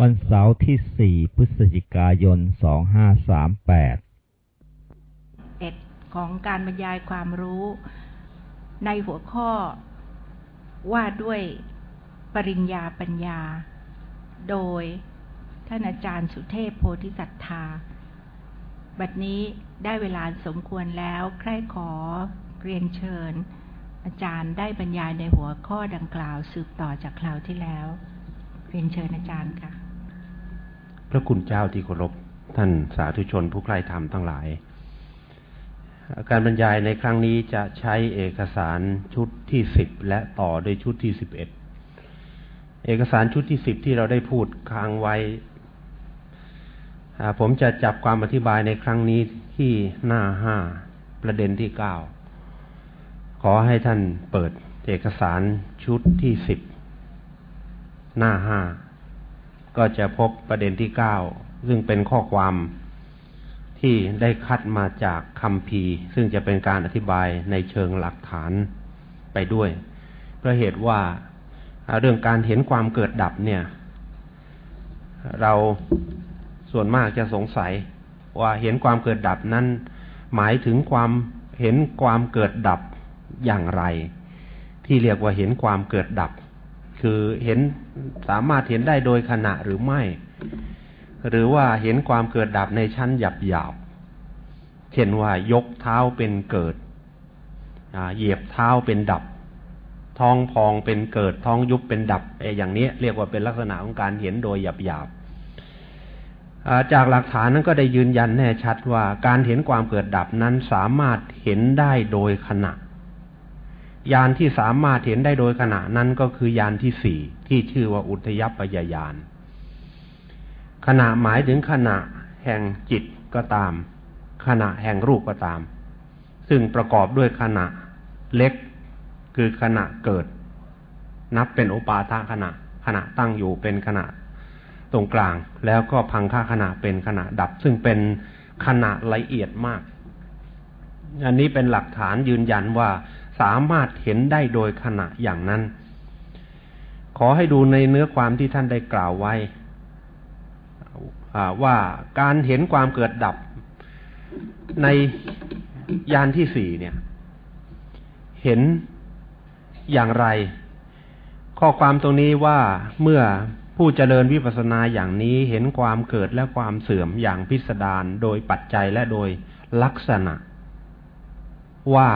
วันเสาร์ที่ 4 พฤศจิกายน 2538เอ็ดของการบรรยายความรู้ในหัวข้อว่าด้วยปริญญาปัญญา โดยท่านอาจารย์สุเทพโพธิสัตธา บัดนี้ได้เวลาสมควรแล้วใครขอเรียนเชิญ อาจารย์ได้บรรยายในหัวข้อดังกล่าวสืบต่อจากคราวที่แล้ว เรียนเชิญอาจารย์ค่ะ พระคุณเจ้าที่เคารพท่านสาธุชนผู้ใกล้ธรรมทั้งหลาย การบรรยายในครั้งนี้จะใช้เอกสารชุดที่สิบและต่อด้วยชุดที่สิบเอ็ดเอกสารชุดที่สิบที่เราได้พูดค้างไว้ ผมจะจับความอธิบายในครั้งนี้ที่หน้าห้าประเด็นที่เก้าขอให้ท่านเปิดเอกสารชุดที่สิบหน้าห้า ก็จะพบประเด็นที่เก้าซึ่งเป็นข้อความที่ได้คัดมาจากคำพีซึ่งจะเป็นการอธิบายในเชิงหลักฐานไปด้วย เพราะเหตุว่าเรื่องการเห็นความเกิดดับเนี่ย เราส่วนมากจะสงสัยว่าเห็นความเกิดดับนั้น หมายถึงความเห็นความเกิดดับอย่างไร ที่เรียกว่าเห็นความเกิดดับ คือเห็น สามารถเห็นได้โดยขณะหรือไม่ หรือว่าเห็นความเกิดดับในชั้นหยับหยาบเช่นว่ายกเท้าเป็นเกิดเหยียบเท้าเป็นดับ ท้องพองเป็นเกิดท้องยุบเป็นดับไอ้อย่างนี้เรียกว่าเป็นลักษณะของการเห็นโดยหยับหยาบจากหลักฐานนั้นก็ได้ยืนยันแน่ชัดว่าการเห็นความเกิดดับนั้นสามารถเห็นได้โดยขณะ ยานที่สามารถเห็นได้โดยขณะนั้นก็คือยานที่สี่ ที่ชื่อว่าอุทยปยายาน ขณะหมายถึงขณะแห่งจิตก็ตาม ขณะแห่งรูปก็ตาม ซึ่งประกอบด้วยขณะเล็กคือขณะเกิด นับเป็นโอปาทาขณะ ขณะตั้งอยู่เป็นขณะตรงกลาง แล้วก็พังค่าขณะเป็นขณะดับ ซึ่งเป็นขณะละเอียดมาก อันนี้เป็นหลักฐานยืนยันว่าสามารถเห็นได้โดยขณะอย่างนั้น ขอให้ดูในเนื้อความที่ท่านได้กล่าวไว้ว่าการเห็นความเกิดดับในยานที่สี่เนี่ย เห็นอย่างไร ข้อความตรงนี้ว่าเมื่อผู้เจริญวิปัสสนาอย่างนี้เห็นความเกิดและความเสื่อมอย่างพิสดารโดยปัจจัยและโดยลักษณะ ว่า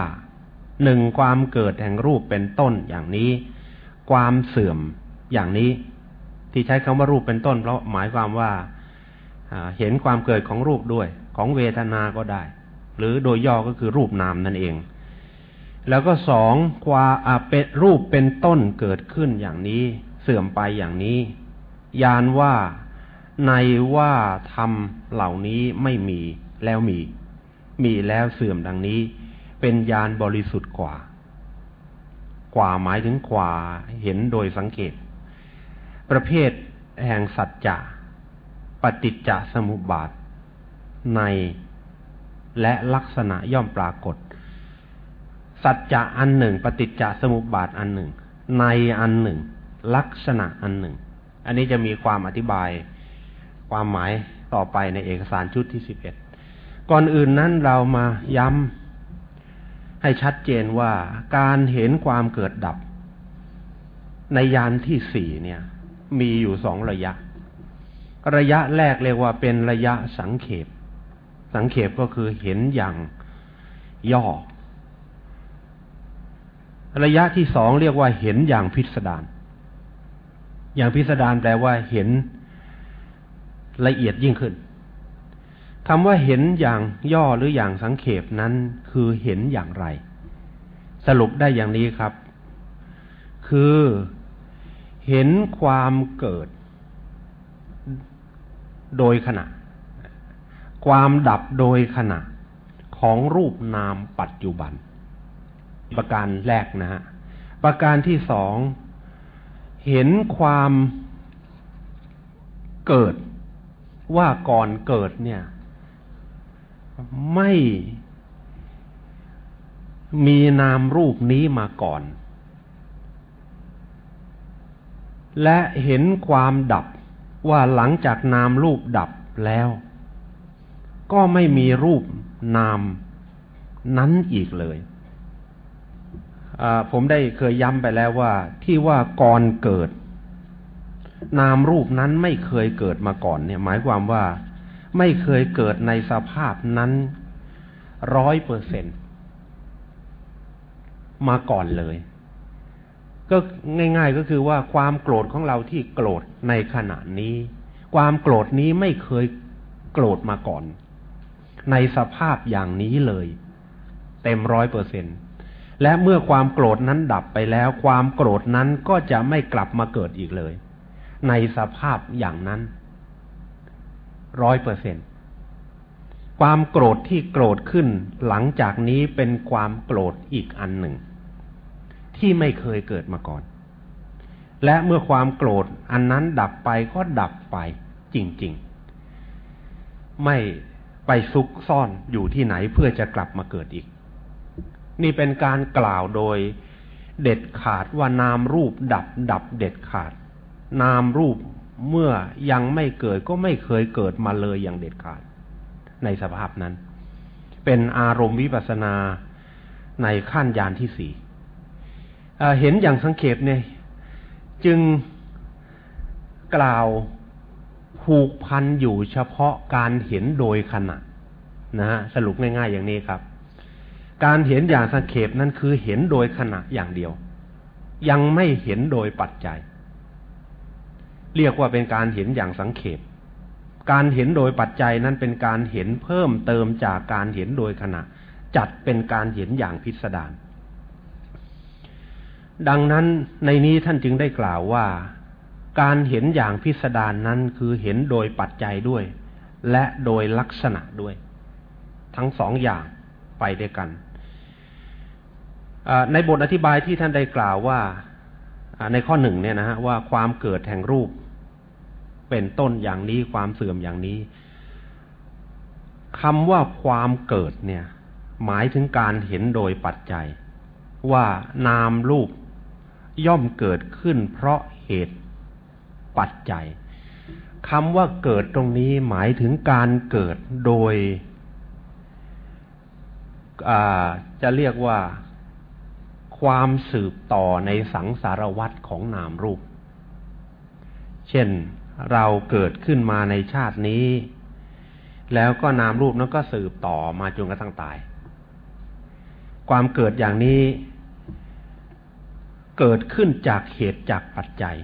หนึ่งความเกิดแห่งรูปเป็นต้นอย่างนี้ ความเสื่อมอย่างนี้ ที่ใช้คำว่ารูปเป็นต้น เพราะหมายความว่าเห็นความเกิดของรูปด้วย ของเวทนาก็ได้ หรือโดยย่อก็คือรูปนามนั่นเอง แล้วก็สองความเป็นรูปเป็นต้นเกิดขึ้นอย่างนี้ เสื่อมไปอย่างนี้ ยานว่าในว่าธรรมเหล่านี้ไม่มีแล้วมี มีแล้วเสื่อมดังนี้ เป็นญาณบริสุทธิ์กว่า กว่าหมายถึงกว่าเห็นโดยสังเกต ประเภทแห่งสัจจะปฏิจจสมุปบาท ในและลักษณะย่อมปรากฏ สัจจะอันหนึ่ง ปฏิจจสมุปบาทอันหนึ่ง ในอันหนึ่ง ลักษณะอันหนึ่ง อันนี้จะมีความอธิบายความหมายต่อไปในเอกสารชุดที่สิบเอ็ดก่อนอื่นนั้นเรามาย้ำ ให้ชัดเจนว่าการเห็นความเกิดดับ ในยานที่สี่เนี่ย มีอยู่สองระยะ ระยะแรกเรียกว่าเป็นระยะสังเขป สังเขปก็คือเห็นอย่างย่อ ระยะที่สองเรียกว่าเห็นอย่างพิสดาร อย่างพิสดารแปลว่าเห็นละเอียดยิ่งขึ้น คำว่าเห็นอย่างย่อหรืออย่างสังเขปนั้นคือเห็นอย่างไร สรุปได้อย่างนี้ครับ คือเห็นความเกิด โดยขณะ ความดับโดยขณะของรูปนามปัจจุบัน ประการแรกนะฮะประการที่สอง เห็นความเกิดว่าก่อนเกิดเนี่ย ไม่มีนามรูปนี้มาก่อน และเห็นความดับว่าหลังจากนามรูปดับแล้ว ก็ไม่มีรูปนามนั้นอีกเลย ผมได้เคยย้ำไปแล้วว่า ที่ว่าก่อนเกิด นามรูปนั้นไม่เคยเกิดมาก่อน เนี่ย หมายความว่า ไม่เคยเกิดในสภาพนั้นร้อยเปอร์เซ็นมาก่อนเลย ก็ง่าย ๆก็คือว่าความโกรธของเราที่โกรธในขณะนี้ ความโกรธนี้ไม่เคยโกรธมาก่อน ในสภาพอย่างนี้เลย เต็มร้อยเปอร์เซ็นและเมื่อความโกรธนั้นดับไปแล้ว ความโกรธนั้นก็จะไม่กลับมาเกิดอีกเลย ในสภาพอย่างนั้น ร้อยเปอร์เซ็นความโกรธที่โกรธขึ้นหลังจากนี้เป็นความโกรธอีกอันหนึ่ง ที่ไม่เคยเกิดมาก่อน และเมื่อความโกรธอันนั้นดับไปก็ดับไปจริง ๆ ไม่ไปซุกซ่อนอยู่ที่ไหนเพื่อจะกลับมาเกิดอีก นี่เป็นการกล่าวโดยเด็ดขาดว่านามรูปดับดับเด็ดขาด นามรูป เมื่อยังไม่เกิดก็ไม่เคยเกิดมาเลยอย่างเด็ดขาด ในสภาพนั้น เป็นอารมณ์วิปัสนาในขั้นยานที่สี่เห็นอย่างสังเขปเนี่ย จึงกล่าวผูกพันอยู่เฉพาะการเห็นโดยขณะนะฮะสรุปง่ายๆอย่างนี้ครับ การเห็นอย่างสังเขปนั้นคือเห็นโดยขณะอย่างเดียว ยังไม่เห็นโดยปัจจัย เรียกว่าเป็นการเห็นอย่างสังเขปการเห็นโดยปัจจัยนั้นเป็นการเห็นเพิ่มเติมจากการเห็นโดยขณะ จัดเป็นการเห็นอย่างพิสดารดังนั้นในนี้ท่านจึงได้กล่าวว่า การเห็นอย่างพิสดารนนั้นคือเห็นโดยปัจจัยด้วย และโดยลักษณะด้วย ทั้งสองอย่างไปด้วยกัน ในบทอธิบายที่ท่านได้กล่าวว่าในข้อหนึ่งเนี่ยนะฮะว่าความเกิดแห่งรูป เป็นต้นอย่างนี้ความเสื่อมอย่างนี้คำว่าความเกิดเนี่ย หมายถึงการเห็นโดยปัจจัย ว่านามรูปย่อมเกิดขึ้นเพราะเหตุปัจจัยคำว่าเกิดตรงนี้หมายถึงการเกิดโดยจะเรียกว่าความสืบต่อในสังสารวัตรของนามรูป เช่น เราเกิดขึ้นมาในชาตินี้ แล้วก็นามรูปนั้นก็สืบต่อมาจนกระทั่งตาย ความเกิดอย่างนี้ เกิดขึ้นจากเหตุจากปัจจัย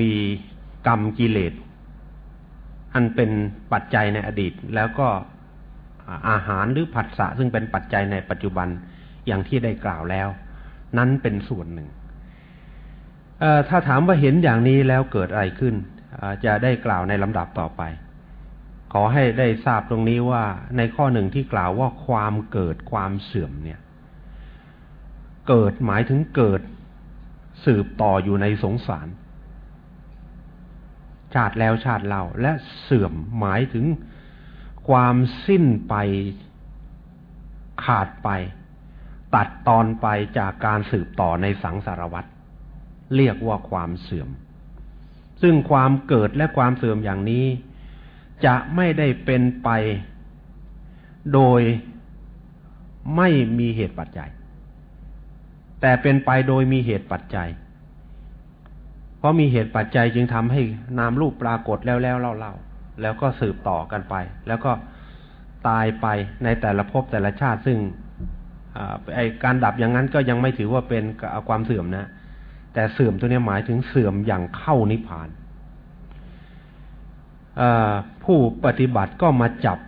มีกรรมกิเลส อันเป็นปัจจัยในอดีต แล้วก็อาหารหรือผัสสะซึ่งเป็นปัจจัยในปัจจุบันอย่างที่ได้กล่าวแล้ว นั้นเป็นส่วนหนึ่ง ถ้าถามว่าเห็นอย่างนี้แล้วเกิดอะไรขึ้น จะได้กล่าวในลำดับต่อไป ขอให้ได้ทราบตรงนี้ว่าในข้อหนึ่งที่กล่าวว่าความเกิดความเสื่อมเนี่ย เกิดหมายถึงเกิดสืบต่ออยู่ในสงสาร ชาติแล้วชาติเล่าและเสื่อมหมายถึงความสิ้นไปขาดไป ตัดตอนไปจากการสืบต่อในสังสารวัตร เรียกว่าความเสื่อม ซึ่งความเกิดและความเสื่อมอย่างนี้ จะไม่ได้เป็นไปโดยไม่มีเหตุปัจจัย แต่เป็นไปโดยมีเหตุปัจจัย เพราะมีเหตุปัจจัยจึงทำให้นามรูปปรากฏแล้วแล้วเล่าเล่าแล้วก็สืบต่อกันไป แล้วก็ตายไปในแต่ละภพแต่ละชาติซึ่งไอการดับอย่างนั้นก็ยังไม่ถือว่าเป็นความเสื่อมนะ แต่เสื่อมตัวนี้หมายถึงเสื่อมอย่างเข้านิพพานผู้ปฏิบัติก็มาจับ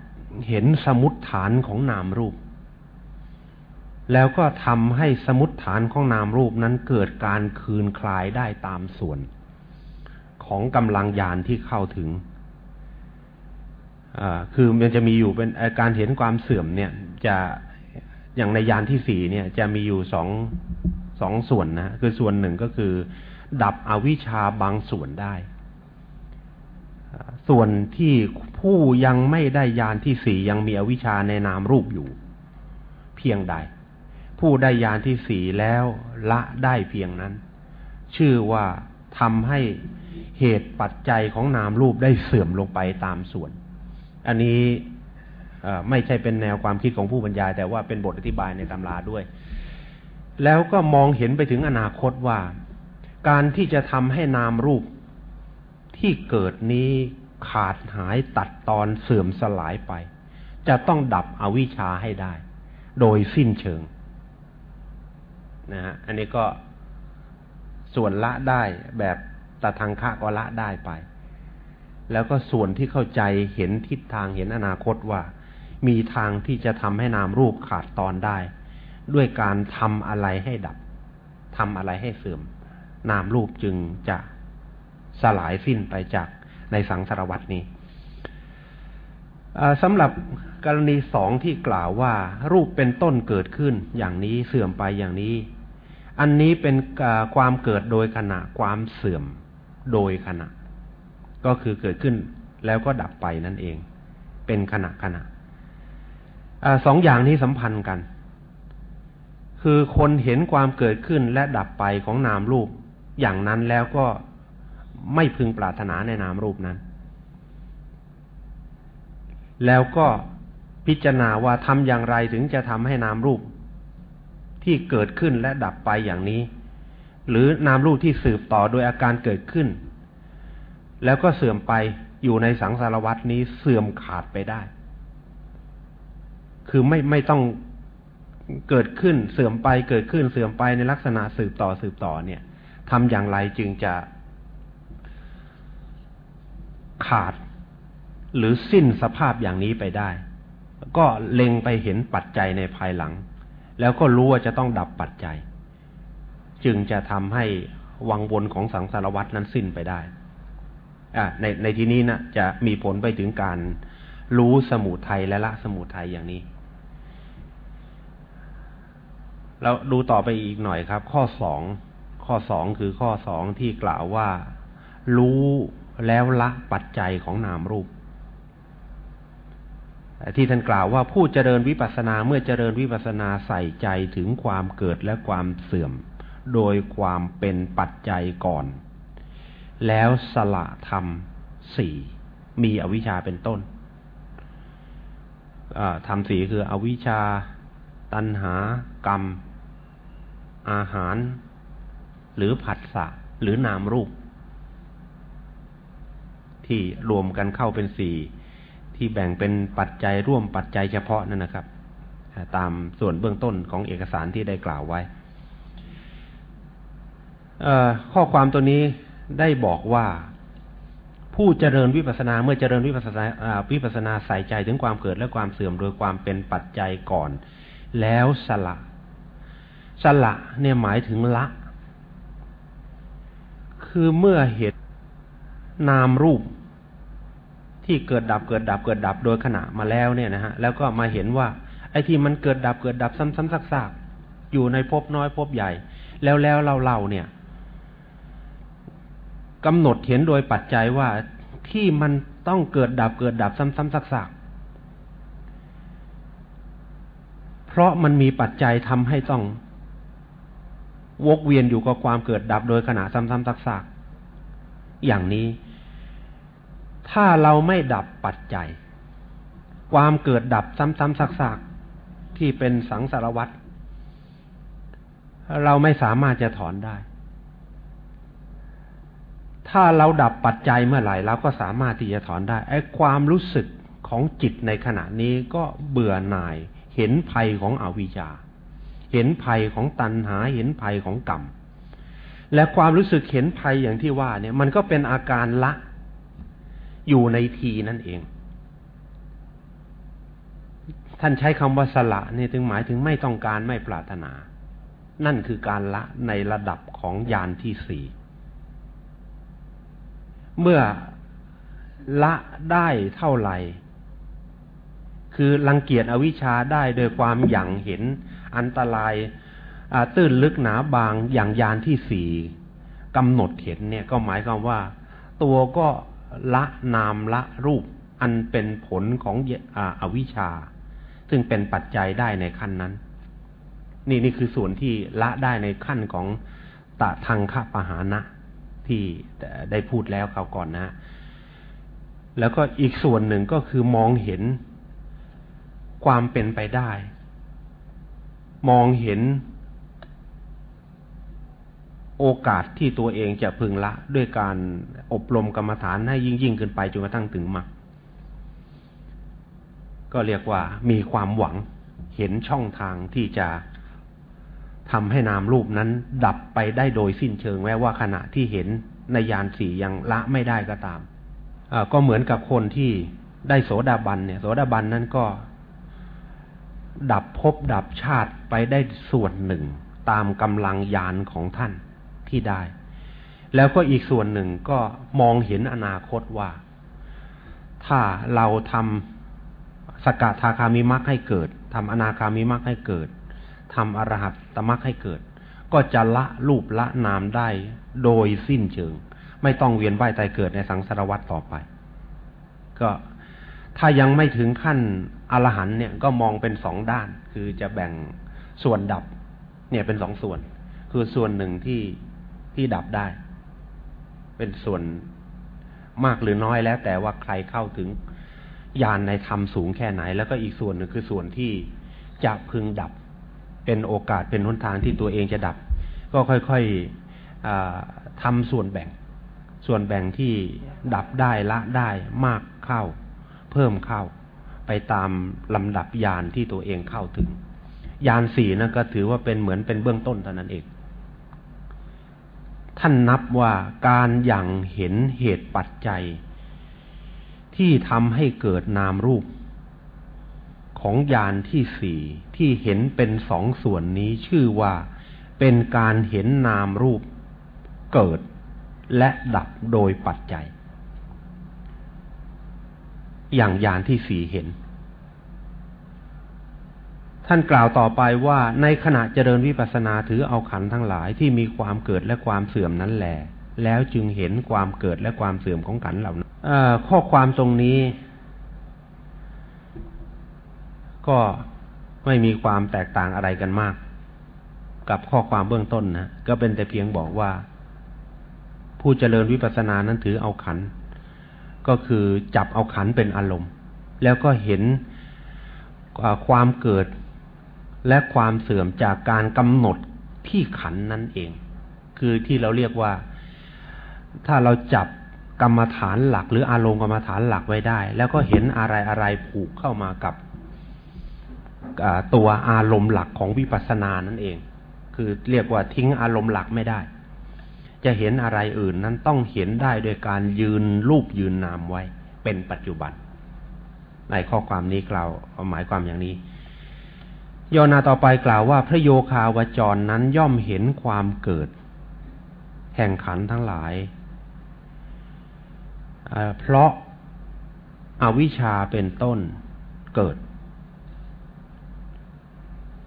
เห็นสมุดฐานของนามรูป แล้วก็ทำให้สมุดฐานของนามรูปนั้นเกิดการคืนคลายได้ตามส่วน ของกำลังยานที่เข้าถึงคือมันจะมีอยู่เป็นการเห็นความเสื่อมเนี่ย จะอย่างในยานที่สี่เนี่ย จะมีอยู่สอง สองส่วนนะคือส่วนหนึ่งก็คือ ดับอวิชชาบางส่วนได้ ส่วนที่ผู้ยังไม่ได้ยานที่สี่ยังมีอวิชชาในนามรูปอยู่ เพียงใด ผู้ได้ยานที่สี่แล้วละได้เพียงนั้น ชื่อว่าทำให้เหตุปัจจัยของนามรูปได้เสื่อมลงไปตามส่วน อันนี้ไม่ใช่เป็นแนวความคิดของผู้บรรยาย แต่ว่าเป็นบทอธิบายในตำราด้วย แล้วก็มองเห็นไปถึงอนาคตว่า การที่จะทำให้นามรูปที่เกิดนี้ขาดหายตัดตอนเสื่อมสลายไป จะต้องดับอวิชชาให้ได้ โดยสิ้นเชิงนะฮะอันนี้ก็ส่วนละได้แบบตะทางคะก็ละได้ไป แล้วก็ส่วนที่เข้าใจเห็นทิศทางเห็นอนาคตว่า มีทางที่จะทำให้นามรูปขาดตอนได้ ด้วยการทำอะไรให้ดับทำอะไรให้เสื่อม นามรูปจึงจะสลายสิ้นไปจากในสังสารวัตนี้สำหรับกรณีสองที่กล่าวว่า รูปเป็นต้นเกิดขึ้นอย่างนี้เสื่อมไปอย่างนี้ อันนี้เป็นความเกิดโดยขณะความเสื่อมโดยขณะ ก็คือเกิดขึ้นแล้วก็ดับไปนั่นเอง เป็นขณะขณะอสองอย่างนี้สัมพันธ์กัน คือคนเห็นความเกิดขึ้นและดับไปของนามรูป อย่างนั้นแล้วก็ไม่พึงปรารถนาในนามรูปนั้น แล้วก็พิจารณาว่าทำอย่างไรถึงจะทำให้นามรูป ที่เกิดขึ้นและดับไปอย่างนี้ หรือนามรูปที่สืบต่อโดยอาการเกิดขึ้น แล้วก็เสื่อมไปอยู่ในสังสารวัตนี้เสื่อมขาดไปได้ คือไม่ไม่ต้อง เกิดขึ้นเสื่อมไปเกิดขึ้นเสื่อมไปในลักษณะสืบต่อสืบต่อเนี่ยทำอย่างไรจึงจะขาดหรือสิ้นสภาพอย่างนี้ไปได้ ก็เล็งไปเห็นปัจจัยในภายหลัง แล้วก็รู้ว่าจะต้องดับปัจจัย จึงจะทำให้วังวนของสังสารวัตนั้นสิ้นไปได้อ่าในในที่นี้นะจะมีผลไปถึงการรู้สมุทัยและละสมุทัยอย่างนี้ เราดูต่อไปอีกหน่อยครับ ข้อสองข้อสองคือข้อสองที่กล่าวว่า รู้แล้วละปัจจัยของนามรูป ที่ท่านกล่าวว่าผู้เจริญวิปัสนาเมื่อเจริญวิปัสสนาใส่ใจถึงความเกิดและความเสื่อม โดยความเป็นปัจจัยก่อน แล้วสละธรรมสี่มีอวิชชาเป็นต้นธรรมสี่คืออวิชชา ตัณหากรรม อาหาร หรือผัสสะหรือนามรูป ที่รวมกันเข้าเป็นสี่ที่แบ่งเป็นปัจจัยร่วมปัจจัยเฉพาะนั่นนะครับ ตามส่วนเบื้องต้นของเอกสารที่ได้กล่าวไว้ข้อความตัวนี้ได้บอกว่าผู้เจริญวิปัสนาเมื่อเจริญวิปัสนาวิปัสนาใส่ใจถึงความเกิดและความเสื่อมโดยความเป็นปัจจัยก่อน แล้วสละ สละเนี่ยหมายถึงละ คือเมื่อเหตุนามรูปที่เกิดดับเกิดดับเกิดดับโดยขณะมาแล้วเนี่ยนะฮะแล้วก็มาเห็นว่า ไอ้ที่มันเกิดดับเกิดดับซ้ำๆซากๆอยู่ในภพน้อยภพใหญ่ แล้วแล้วเราเราเนี่ยกำหนดเห็นโดยปัจจัยว่าที่มันต้องเกิดดับเกิดดับซ้ำๆซากๆเพราะมันมีปัจจัยทำให้ต้อง วกเวียนอยู่กับความเกิดดับโดยขณะซ้ำๆซากๆอย่างนี้ ถ้าเราไม่ดับปัจจัย ความเกิดดับซ้ำๆซักๆที่เป็นสังสารวัตรเราไม่สามารถจะถอนได้ ถ้าเราดับปัจจัยเมื่อไหร่เราก็สามารถที่จะถอนได้ ไอ้ความรู้สึกของจิตในขณะนี้ก็เบื่อหน่ายเห็นภัยของอวิชชา เห็นภัยของตัณหาเห็นภัยของกรรมและความรู้สึกเห็นภัยอย่างที่ว่า เนี่ย มันก็เป็นอาการละ อยู่ในทีนั่นเอง ท่านใช้คำว่าสละนี่ถึงหมายถึงไม่ต้องการไม่ปรารถนา นั่นคือการละในระดับของยานที่สี่เมื่อละได้เท่าไหร่ คือรังเกียจอวิชชาได้โดยความอย่างเห็น อันตรายตื้นลึกหนาบางอย่างยานที่สี่กำหนดเห็นเนี่ยก็หมายความว่า ตัวก็ละนามละรูปอันเป็นผลของอวิชชา ซึ่งเป็นปัจจัยได้ในขั้นนั้น นี่นี่คือส่วนที่ละได้ในขั้นของตะทางคปหานะ ที่ได้พูดแล้วคราวก่อนนะ แล้วก็อีกส่วนหนึ่งก็คือมองเห็นความเป็นไปได้ มองเห็นโอกาสที่ตัวเองจะพึงละด้วยการอบรมกรรมฐานให้ยิ่งยิ่งขึ้นไปจนกระทั่งถึงมรรคก็เรียกว่ามีความหวังเห็นช่องทางที่จะทำให้นามรูปนั้นดับไปได้โดยสิ้นเชิงแม้ว่าขณะที่เห็นในยานสี่ยังละไม่ได้ก็ตามก็เหมือนกับคนที่ได้โสดาบันเนี่ย โสดาบันนั้นก็ ดับภพดับชาติไปได้ส่วนหนึ่ง ตามกำลังยานของท่านที่ได้ แล้วก็อีกส่วนหนึ่งก็มองเห็นอนาคตว่า ถ้าเราทำสกทาคามิมักให้เกิดทำอนาคามิมักให้เกิดทำอรหัตตมักให้เกิด ก็จะละรูปละนามได้โดยสิ้นเชิง ไม่ต้องเวียนว่ายตายเกิดในสังสารวัฏต่อไป ก็ถ้ายังไม่ถึงขั้น อรหันเนี่ยก็มองเป็นสองด้าน คือจะแบ่งส่วนดับ เนี่ยเป็นสองส่วน คือส่วนหนึ่งที่ที่ดับได้ เป็นส่วนมากหรือน้อยแล้ว แต่ว่าใครเข้าถึงญาณในธรรมสูงแค่ไหน แล้วก็อีกส่วนหนึ่งคือส่วนที่จะพึงดับ เป็นโอกาสเป็นหนทางที่ตัวเองจะดับ ก็ค่อยๆทำส่วนแบ่ง ส่วนแบ่งที่ดับได้ละได้มากเข้า เพิ่มเข้า ไปตามลำดับยานที่ตัวเองเข้าถึง ยานสี่นั่นก็ถือว่าเป็นเหมือนเป็นเบื้องต้นเท่านั้นเอง ท่านนับว่าการอย่างเห็นเหตุปัจจัย ที่ทำให้เกิดนามรูป ของยานที่สี่ที่เห็นเป็นสองส่วนนี้ชื่อว่าเป็นการเห็นนามรูปเกิดและดับโดยปัจจัย อย่างยานที่สี่เห็น ท่านกล่าวต่อไปว่าในขณะเจริญวิปัสสนาถือเอาขันทั้งหลายที่มีความเกิดและความเสื่อมนั้นแหลแล้วจึงเห็นความเกิดและความเสื่อมของขันเหล่านั้นข้อความตรงนี้ ก็ไม่มีความแตกต่างอะไรกันมาก กับข้อความเบื้องต้นนะก็เป็นแต่เพียงบอกว่า ผู้เจริญวิปัสสนานั้นถือเอาขัน ก็คือจับเอาขันเป็นอารมณ์ แล้วก็เห็นความเกิด และความเสื่อมจากการกำหนดที่ขันนั่นเอง คือที่เราเรียกว่าถ้าเราจับกรรมฐานหลัก หรืออารมณ์กรรมฐานหลักไว้ได้ แล้วก็เห็นอะไรอะไรผูกเข้ามากับตัวอารมณ์หลักของวิปัสสนานั่นเอง คือเรียกว่าทิ้งอารมณ์หลักไม่ได้ จะเห็นอะไรอื่นนั้นต้องเห็นได้โดยการยืนรูปยืนนามไว้ เป็นปัจจุบัน ในข้อความนี้กล่าวหมายความอย่างนี้ โยนาต่อไปกล่าวว่าพระโยคาวจรนั้นย่อมเห็นความเกิด แห่งขันทั้งหลาย เพราะอาวิชชาเป็นต้นเกิด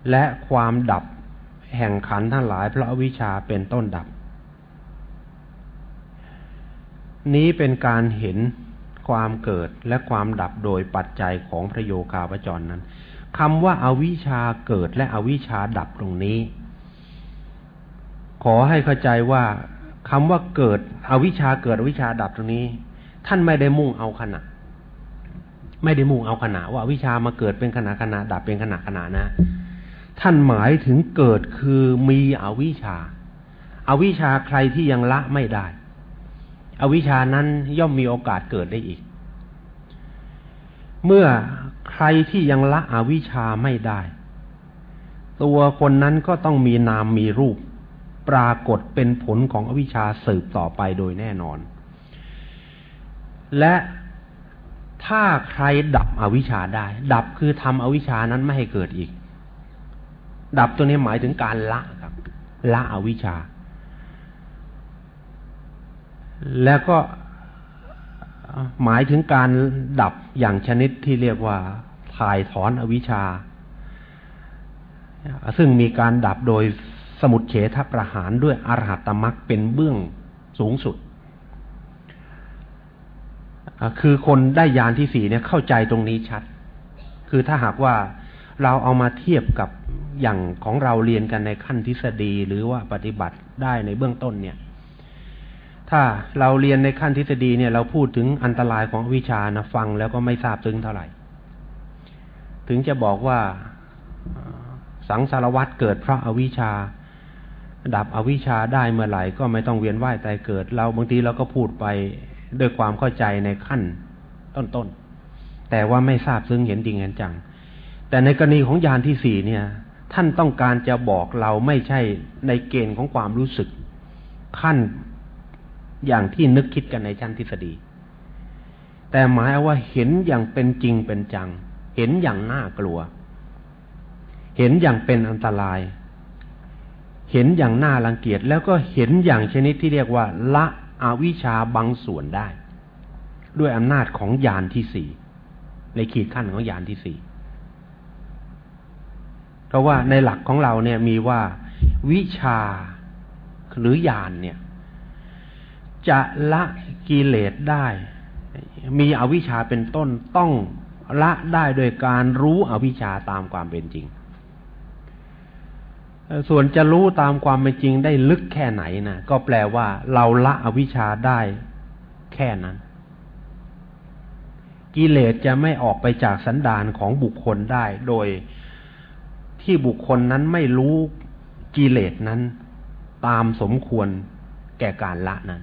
และความดับแห่งขันทั้งหลาย เพราะวิชาเป็นต้นดับ นี้เป็นการเห็นความเกิดและความดับโดยปัจจัยของพระโยคาวจรนั้น คำว่าอาวิชชาเกิดและอวิชชาดับตรงนี้ ขอให้เข้าใจว่าคำว่าเกิด อวิชชาเกิดอวิชชาดับตรงนี้ ท่านไม่ได้มุ่งเอาขณะ ไม่ได้มุ่งเอาขณะ ว่าวิชามาเกิดเป็นขณะขณะดับเป็นขณะขณะนะ ท่านหมายถึงเกิดคือมีอวิชชาอาวิชชาใครที่ยังละไม่ได้ อวิชชานั้นย่อมมีโอกาสเกิดได้อีก เมื่อใครที่ยังละอวิชชาไม่ได้ ตัวคนนั้นก็ต้องมีนามมีรูป ปรากฏเป็นผลของอวิชชาสืบต่อไปโดยแน่นอน และถ้าใครดับอวิชชาได้ ดับคือทำอวิชชานั้นไม่ให้เกิดอีก ดับตัวนี้หมายถึงการละครับ ละอวิชชา แล้วก็ หมายถึงการดับอย่างชนิดที่เรียกว่าถ่ายถอนอวิชชา ซึ่งมีการดับโดยสมุดเฉทประหารด้วยอรหัตมรักเป็นเบื้องสูงสุด คือคนได้ยานที่สี่เนี่ยเข้าใจตรงนี้ชัด คือถ้าหากว่าเราเอามาเทียบกับอย่างของเราเรียนกันในขั้นทฤษฎีหรือว่าปฏิบัติได้ในเบื้องต้นเนี่ย ถ้าเราเรียนในขั้นทฤษฎีเนี่ยเราพูดถึงอันตรายของวิชานะฟังแล้วก็ไม่ทราบซึ้งเท่าไหร่ ถึงจะบอกว่าสังสารวัตรเกิดเพราะอาวิชา ดับอวิชชาได้เมื่อไหร่ก็ไม่ต้องเวียนว่ายตายเกิด เราบางทีเราก็พูดไปด้วยความเข้าใจในขั้นต้นๆ แต่ว่าไม่ทราบซึ้งเห็นจริงเห็นจัง แต่ในกรณีของยานที่สี่เนี่ย ท่านต้องการจะบอกเราไม่ใช่ในเกณฑ์ของความรู้สึก ขั้น อย่างที่นึกคิดกันในชั้นทฤษฎี แต่หมายว่าเห็นอย่างเป็นจริงเป็นจัง เห็นอย่างน่ากลัว เห็นอย่างเป็นอันตราย เห็นอย่างน่ารังเกียจแล้วก็เห็นอย่างชนิดที่เรียกว่า ละอวิชาบางส่วนได้ ด้วยอำนาจของญาณที่สี่ในขีดขั้นของญาณที่สี่เพราะว่าในหลักของเราเนี่ยมีว่าวิชาหรือญาณเนี่ย จะละกิเลสได้ มีอวิชชาเป็นต้นต้องละได้โดยการรู้อวิชชาตามความเป็นจริง ส่วนจะรู้ตามความเป็นจริงได้ลึกแค่ไหนนะก็แปลว่าเราละอวิชชาได้แค่นั้น กิเลสจะไม่ออกไปจากสันดานของบุคคลได้โดยที่บุคคลนั้นไม่รู้กิเลสนั้น ตามสมควรแก่การละนั้น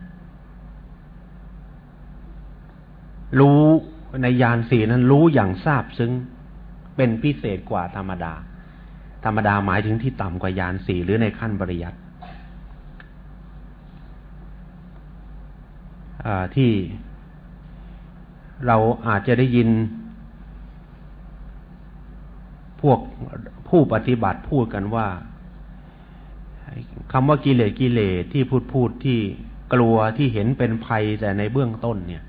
รู้ในยานสีนั้นรู้อย่างทราบซึ้ง เป็นพิเศษกว่าธรรมดา ธรรมดาหมายถึงที่ต่ำกว่ายานสีหรือในขั้นปริยัติที่เราอาจจะได้ยิน พวกผู้ปฏิบัติพูดกันว่าคำว่ากิเลสกิเลสที่พูดพูดที่กลัวที่เห็นเป็นภัยแต่ในเบื้องต้นเนี่ย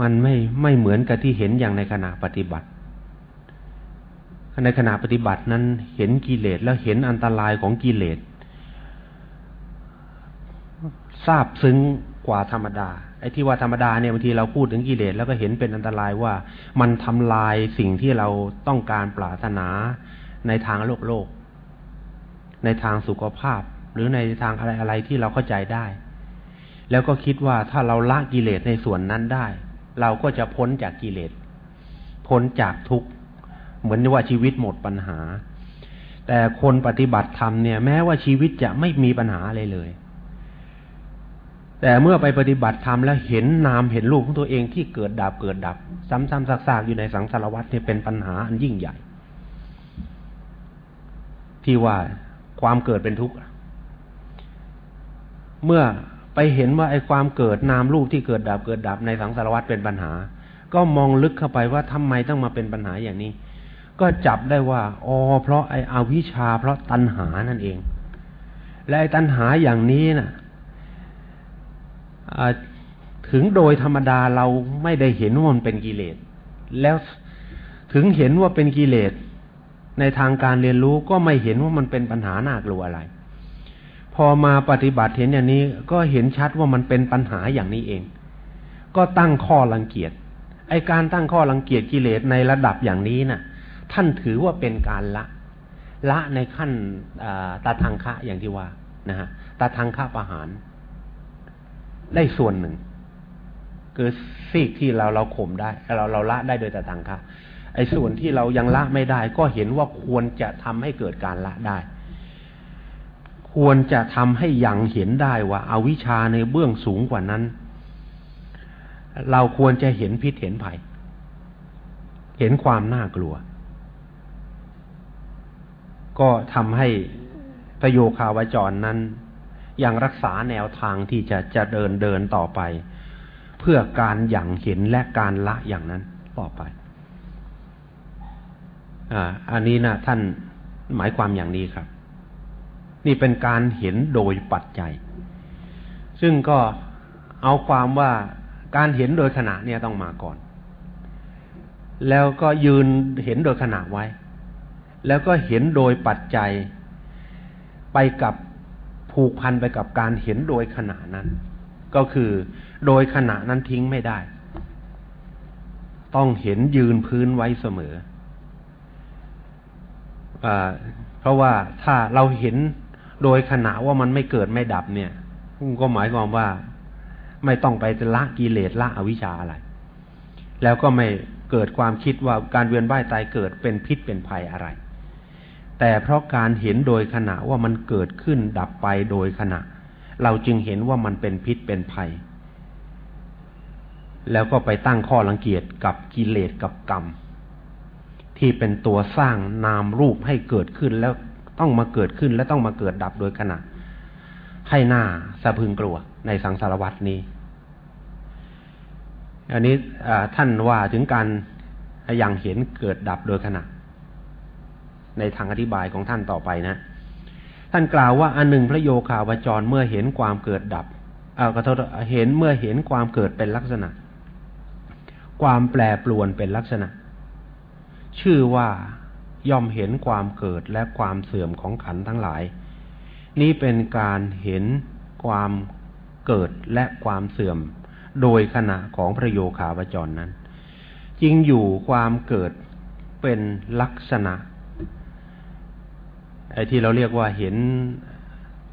มันไม่ไม่เหมือนกับที่เห็นอย่างในขณะปฏิบัติ ในขณะปฏิบัตินั้นเห็นกิเลสแล้วเห็นอันตรายของกิเลสทราบซึ้งกว่าธรรมดาไอ้ที่ว่าธรรมดาเนี่ยบางทีเราพูดถึงกิเลสแล้วก็เห็นเป็นอันตรายว่ามันทำลายสิ่งที่เราต้องการปรารถนาในทางโลกโลก ในทางสุขภาพ หรือในทางอะไรอะไรที่เราเข้าใจได้ แล้วก็คิดว่าถ้าเราละกิเลสในส่วนนั้นได้ เราก็จะพ้นจากกิเลส พ้นจากทุกข์ เหมือนว่าชีวิตหมดปัญหา แต่คนปฏิบัติธรรมเนี่ย แม้ว่าชีวิตจะไม่มีปัญหาอะไรเลย แต่เมื่อไปปฏิบัติธรรมแล้วเห็นนามเห็นรูปของตัวเองที่เกิดดับเกิดดับ ซ้ำๆซากๆอยู่ในสังสารวัฏเนี่ยเป็นปัญหาอันยิ่งใหญ่ ที่ว่าความเกิดเป็นทุกข์เมื่อ ไปเห็นว่าไอ้ความเกิดนามรูปที่เกิดดับเกิดดับในสังสารวัฏเป็นปัญหา ก็มองลึกเข้าไปว่าทำไมต้องมาเป็นปัญหาอย่างนี้ ก็จับได้ว่าอ๋อเพราะไอ้อวิชชา เพราะตัณหานั่นเอง และไอ้ตัณหาอย่างนี้นะ่ะถึงโดยธรรมดาเราไม่ได้เห็นว่ามันเป็นกิเลส แล้วถึงเห็นว่าเป็นกิเลส ในทางการเรียนรู้ก็ไม่เห็นว่ามันเป็นปัญหาหน่ากลัวอะไร พอมาปฏิบัติเห็นอย่างนี้ ก็เห็นชัดว่ามันเป็นปัญหาอย่างนี้เอง ก็ตั้งข้อรังเกียจไอการตั้งข้อรังเกียจกิเลสในระดับอย่างนี้นะ่ะ ท่านถือว่าเป็นการละ ละในขั้นตาทางคะอย่างที่ว่านะฮะตาทางคะประหาร ได้ส่วนหนึ่งคือซีกที่เราเราข่มได้ เราเราละได้โดยตาทางคะไอ้ส่วนที่เรายังละไม่ได้ ก็เห็นว่าควรจะทำให้เกิดการละได้ ควรจะทำให้ยังเห็นได้ว่าอาวิชาในเบื้องสูงกว่านั้น เราควรจะเห็นพิษเห็นภัย เห็นความน่ากลัว ก็ทำให้ประโยคาวจรนั้น ยังรักษาแนวทางที่จะจะเดินเดินต่อไป เพื่อการอย่างเห็นและการละอย่างนั้นต่อไป อ่า อันนี้นะท่านหมายความอย่างนี้ครับ นี่เป็นการเห็นโดยปัจจัย ซึ่งก็เอาความว่าการเห็นโดยขณะเนี่ยต้องมาก่อน แล้วก็ยืนเห็นโดยขณะไว้ แล้วก็เห็นโดยปัจจัยไปกับผูกพันไปกับการเห็นโดยขณะนั้น ก็คือโดยขณะนั้นทิ้งไม่ได้ ต้องเห็นยืนพื้นไว้เสมออเพราะว่าถ้าเราเห็น โดยขณะว่ามันไม่เกิดไม่ดับเนี่ยก็หมายความว่าไม่ต้องไปละกิเลสละอวิชชาอะไร แล้วก็ไม่เกิดความคิดว่าการเวียนว่ายตายเกิดเป็นพิษเป็นภัยอะไร แต่เพราะการเห็นโดยขณะว่ามันเกิดขึ้นดับไปโดยขณะ เราจึงเห็นว่ามันเป็นพิษเป็นภัย แล้วก็ไปตั้งข้อลังเกียจกับกิเลสกับกรรม ที่เป็นตัวสร้างนามรูปให้เกิดขึ้นแล้ว ต้องมาเกิดขึ้นและต้องมาเกิดดับโดยขณะ ให้หน้าสะพึงกลัวในสังสารวัตนี้ อันนี้ท่านว่าถึงการอย่างเห็นเกิดดับโดยขณะ ในทางอธิบายของท่านต่อไปนะ ท่านกล่าวว่าอันหนึ่งพระโยคาวจรเมื่อเห็นความเกิดดับเอากระทษเห็นเมื่อเห็นความเกิดเป็นลักษณะ ความแปรปรวนเป็นลักษณะ ชื่อว่า ย่อมเห็นความเกิดและความเสื่อมของขันทั้งหลาย นี้เป็นการเห็นความเกิดและความเสื่อม โดยขณะของพระโยคาวจรนั้น จริงอยู่ความเกิดเป็นลักษณะ ไอ้ที่เราเรียกว่าเห็น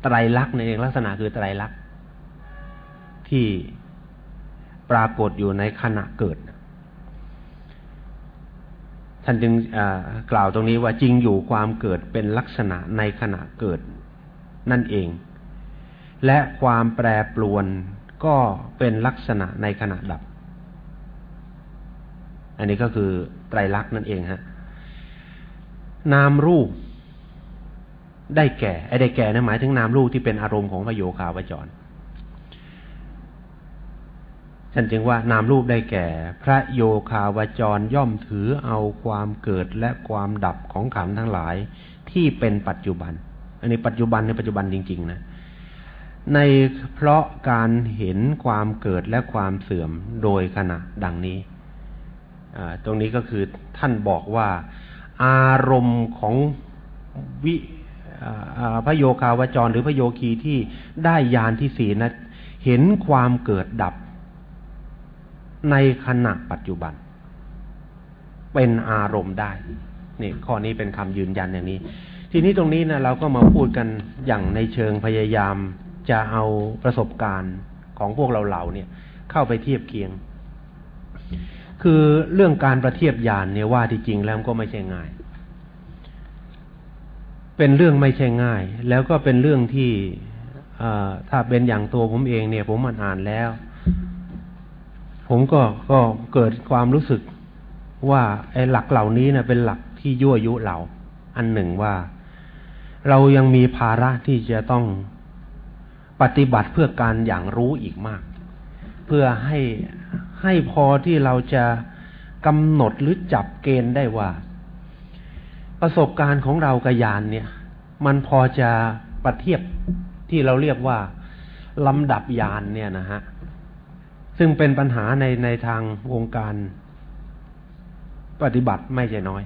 ไตรลักษณ์ในเองลักษณะคือไตรลักษณ์ที่ปรากฏอยู่ในขณะเกิด ท่านจึงกล่าวตรงนี้ว่าจริงอยู่ความเกิดเป็นลักษณะในขณะเกิดนั่นเอง และความแปรปรวนก็เป็นลักษณะในขณะดับ อันนี้ก็คือไตรลักษณ์นั่นเองฮะนามรูปได้แก่ไอ้ได้แก่นะหมายถึงนามรูปที่เป็นอารมณ์ของพระโยคาวจร ฉันจึงว่านามรูปได้แก่ พระโยคาวจรย่อมถือเอาความเกิดและความดับของขันทั้งหลาย ที่เป็นปัจจุบัน อันนี้ปัจจุบันในปัจจุบันจริง ๆ นะ ในเพราะการเห็นความเกิดและความเสื่อมโดยขณะดังนี้ตรงนี้ก็คือท่านบอกว่าอารมณ์ของวิพระโยคาวจรหรือพระโยคีที่ได้ยานที่สี่นะเห็นความเกิดดับ ในขณะปัจจุบัน เป็นอารมณ์ได้นี่ข้อนี้เป็นคำยืนยันอย่างนี้ ทีนี้ตรงนี้นะเราก็มาพูดกันอย่างในเชิงพยายาม จะเอาประสบการณ์ของพวกเราเหล่าเนี่ย เข้าไปเทียบเคียง คือเรื่องการประเทียบยานเนี่ยว่าที่จริงแล้วก็ไม่ใช่ง่าย เป็นเรื่องไม่ใช่ง่าย แล้วก็เป็นเรื่องที่ถ้าเป็นอย่างตัวผมเองเนี่ย ผมมันอ่านแล้ว ผมก็ก็เกิดความรู้สึกว่าไอ้หลักเหล่านี้นะเป็นหลักที่ยั่วยุเรา อันหนึ่งว่า เรายังมีภาระที่จะต้องปฏิบัติเพื่อการอย่างรู้อีกมาก เพื่อให้ให้พอที่เราจะกำหนดหรือจับเกณฑ์ได้ว่า ประสบการณ์ของเรากับยานเนี่ย มันพอจะประเทียบที่เราเรียกว่าลำดับยานเนี่ยนะฮะ ซึ่งเป็นปัญหาในในทางวงการปฏิบัติไม่ใช่น้อย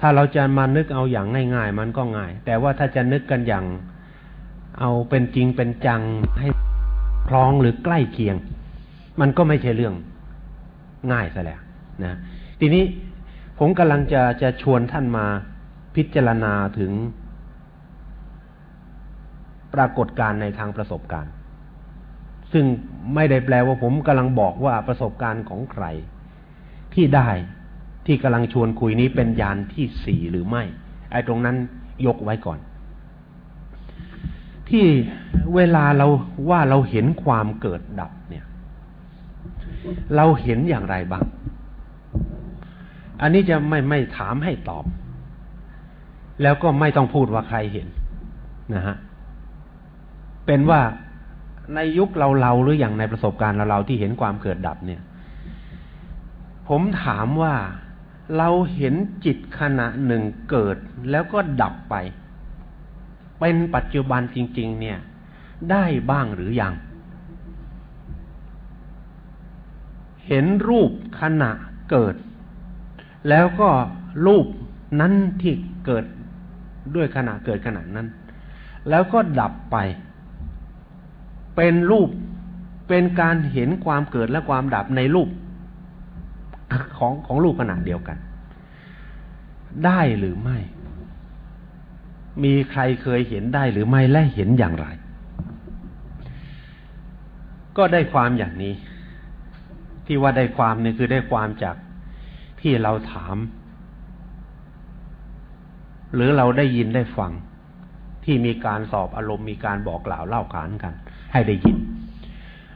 ถ้าเราจะมานึกเอาอย่างง่าย ๆ มันก็ง่าย แต่ว่าถ้าจะนึกกันอย่างเอาเป็นจริงเป็นจังให้คล้องหรือใกล้เคียง มันก็ไม่ใช่เรื่องง่ายซะแล้วนะ ทีนี้ผมกำลังจะจะชวนท่านมาพิจารณาถึงปรากฏการณ์ในทางประสบการณ์ ซึ่งไม่ได้แปลว่าผมกำลังบอกว่าประสบการณ์ของใคร ที่ได้ที่กำลังชวนคุยนี้เป็นยานที่สี่หรือไม่ ไอ้ตรงนั้นยกไว้ก่อน ที่เวลาเราว่าเราเห็นความเกิดดับเนี่ย เราเห็นอย่างไรบ้าง อันนี้จะไม่ไม่ถามให้ตอบ แล้วก็ไม่ต้องพูดว่าใครเห็นนะฮะ เป็นว่า ในยุคเราเราหรืออย่างในประสบการณ์เราเราที่เห็นความเกิดดับเนี่ย ผมถามว่าเราเห็นจิตขณะหนึ่งเกิดแล้วก็ดับไป เป็นปัจจุบันจริง ๆ เนี่ย ได้บ้างหรือยัง เห็นรูปขณะเกิด แล้วก็รูปนั้นที่เกิดด้วยขณะเกิดขณะนั้น แล้วก็ดับไป เป็นรูปเป็นการเห็นความเกิดและความดับในรูปของของรูปขนาดเดียวกัน ได้หรือไม่ มีใครเคยเห็นได้หรือไม่และเห็นอย่างไร ก็ได้ความอย่างนี้ ที่ว่าได้ความเนี่ยคือได้ความจากที่เราถาม หรือเราได้ยินได้ฟังที่มีการสอบอารมณ์มีการบอกกล่าวเล่าขานกัน ให้ได้ยิน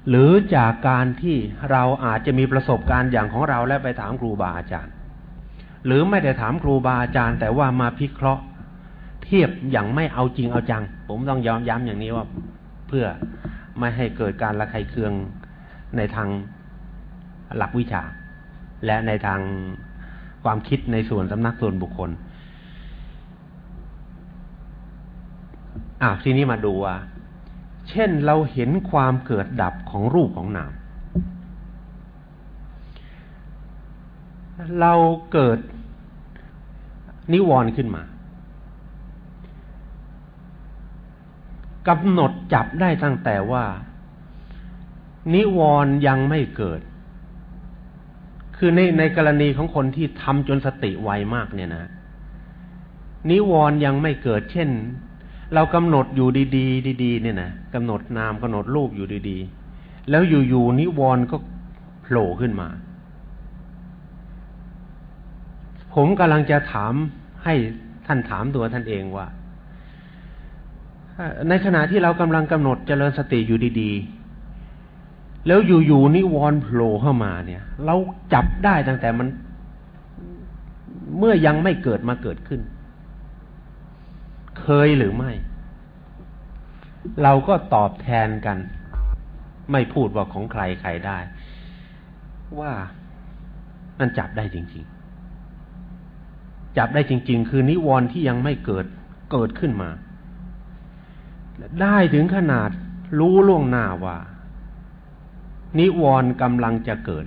หรือจากการที่เราอาจจะมีประสบการณ์อย่างของเราและไปถามครูบาอาจารย์ หรือไม่ได้ถามครูบาอาจารย์ แต่ว่ามาพิเคราะห์ เทียบอย่างไม่เอาจริงเอาจัง ผมต้องย้ำย้ำอย่างนี้ว่าเพื่อไม่ให้เกิดการระคายเคืองในทางหลักวิชา และในทางความคิดในส่วนสำนักส่วนบุคคลอ่าทีนี้มาดูว่า เช่นเราเห็นความเกิดดับของรูปของนาม เราเกิดนิวรณ์ขึ้นมากำหนดจับได้ตั้งแต่ว่า นิวรณ์ยังไม่เกิด คือในในกรณีของคนที่ทำจนสติไวมากเนี่ยนะ นิวรณ์ยังไม่เกิด เช่น เรากำหนดอยู่ดีๆดีๆเนี่ยนะกำหนดนามกำหนดรูปอยู่ดีๆ แล้วอยู่ๆนิวรณ์ก็โผล่ขึ้นมา ผมกำลังจะถามให้ท่านถามตัวท่านเองว่า ในขณะที่เรากำลังกำหนดเจริญสติอยู่ดีๆ แล้วอยู่ๆนิวรณ์โผล่เข้ามาเนี่ย เราจับได้ตั้งแต่มันเมื่อยังไม่เกิดมาเกิดขึ้น เคยหรือไม่ เราก็ตอบแทนกัน ไม่พูดว่าของใครใครได้ ว่ามันจับได้จริง ๆ จับได้จริง ๆ คือนิวรณ์ที่ยังไม่เกิดเกิดขึ้นมา ได้ถึงขนาดรู้ล่วงหน้าว่า นิวรณ์กำลังจะเกิด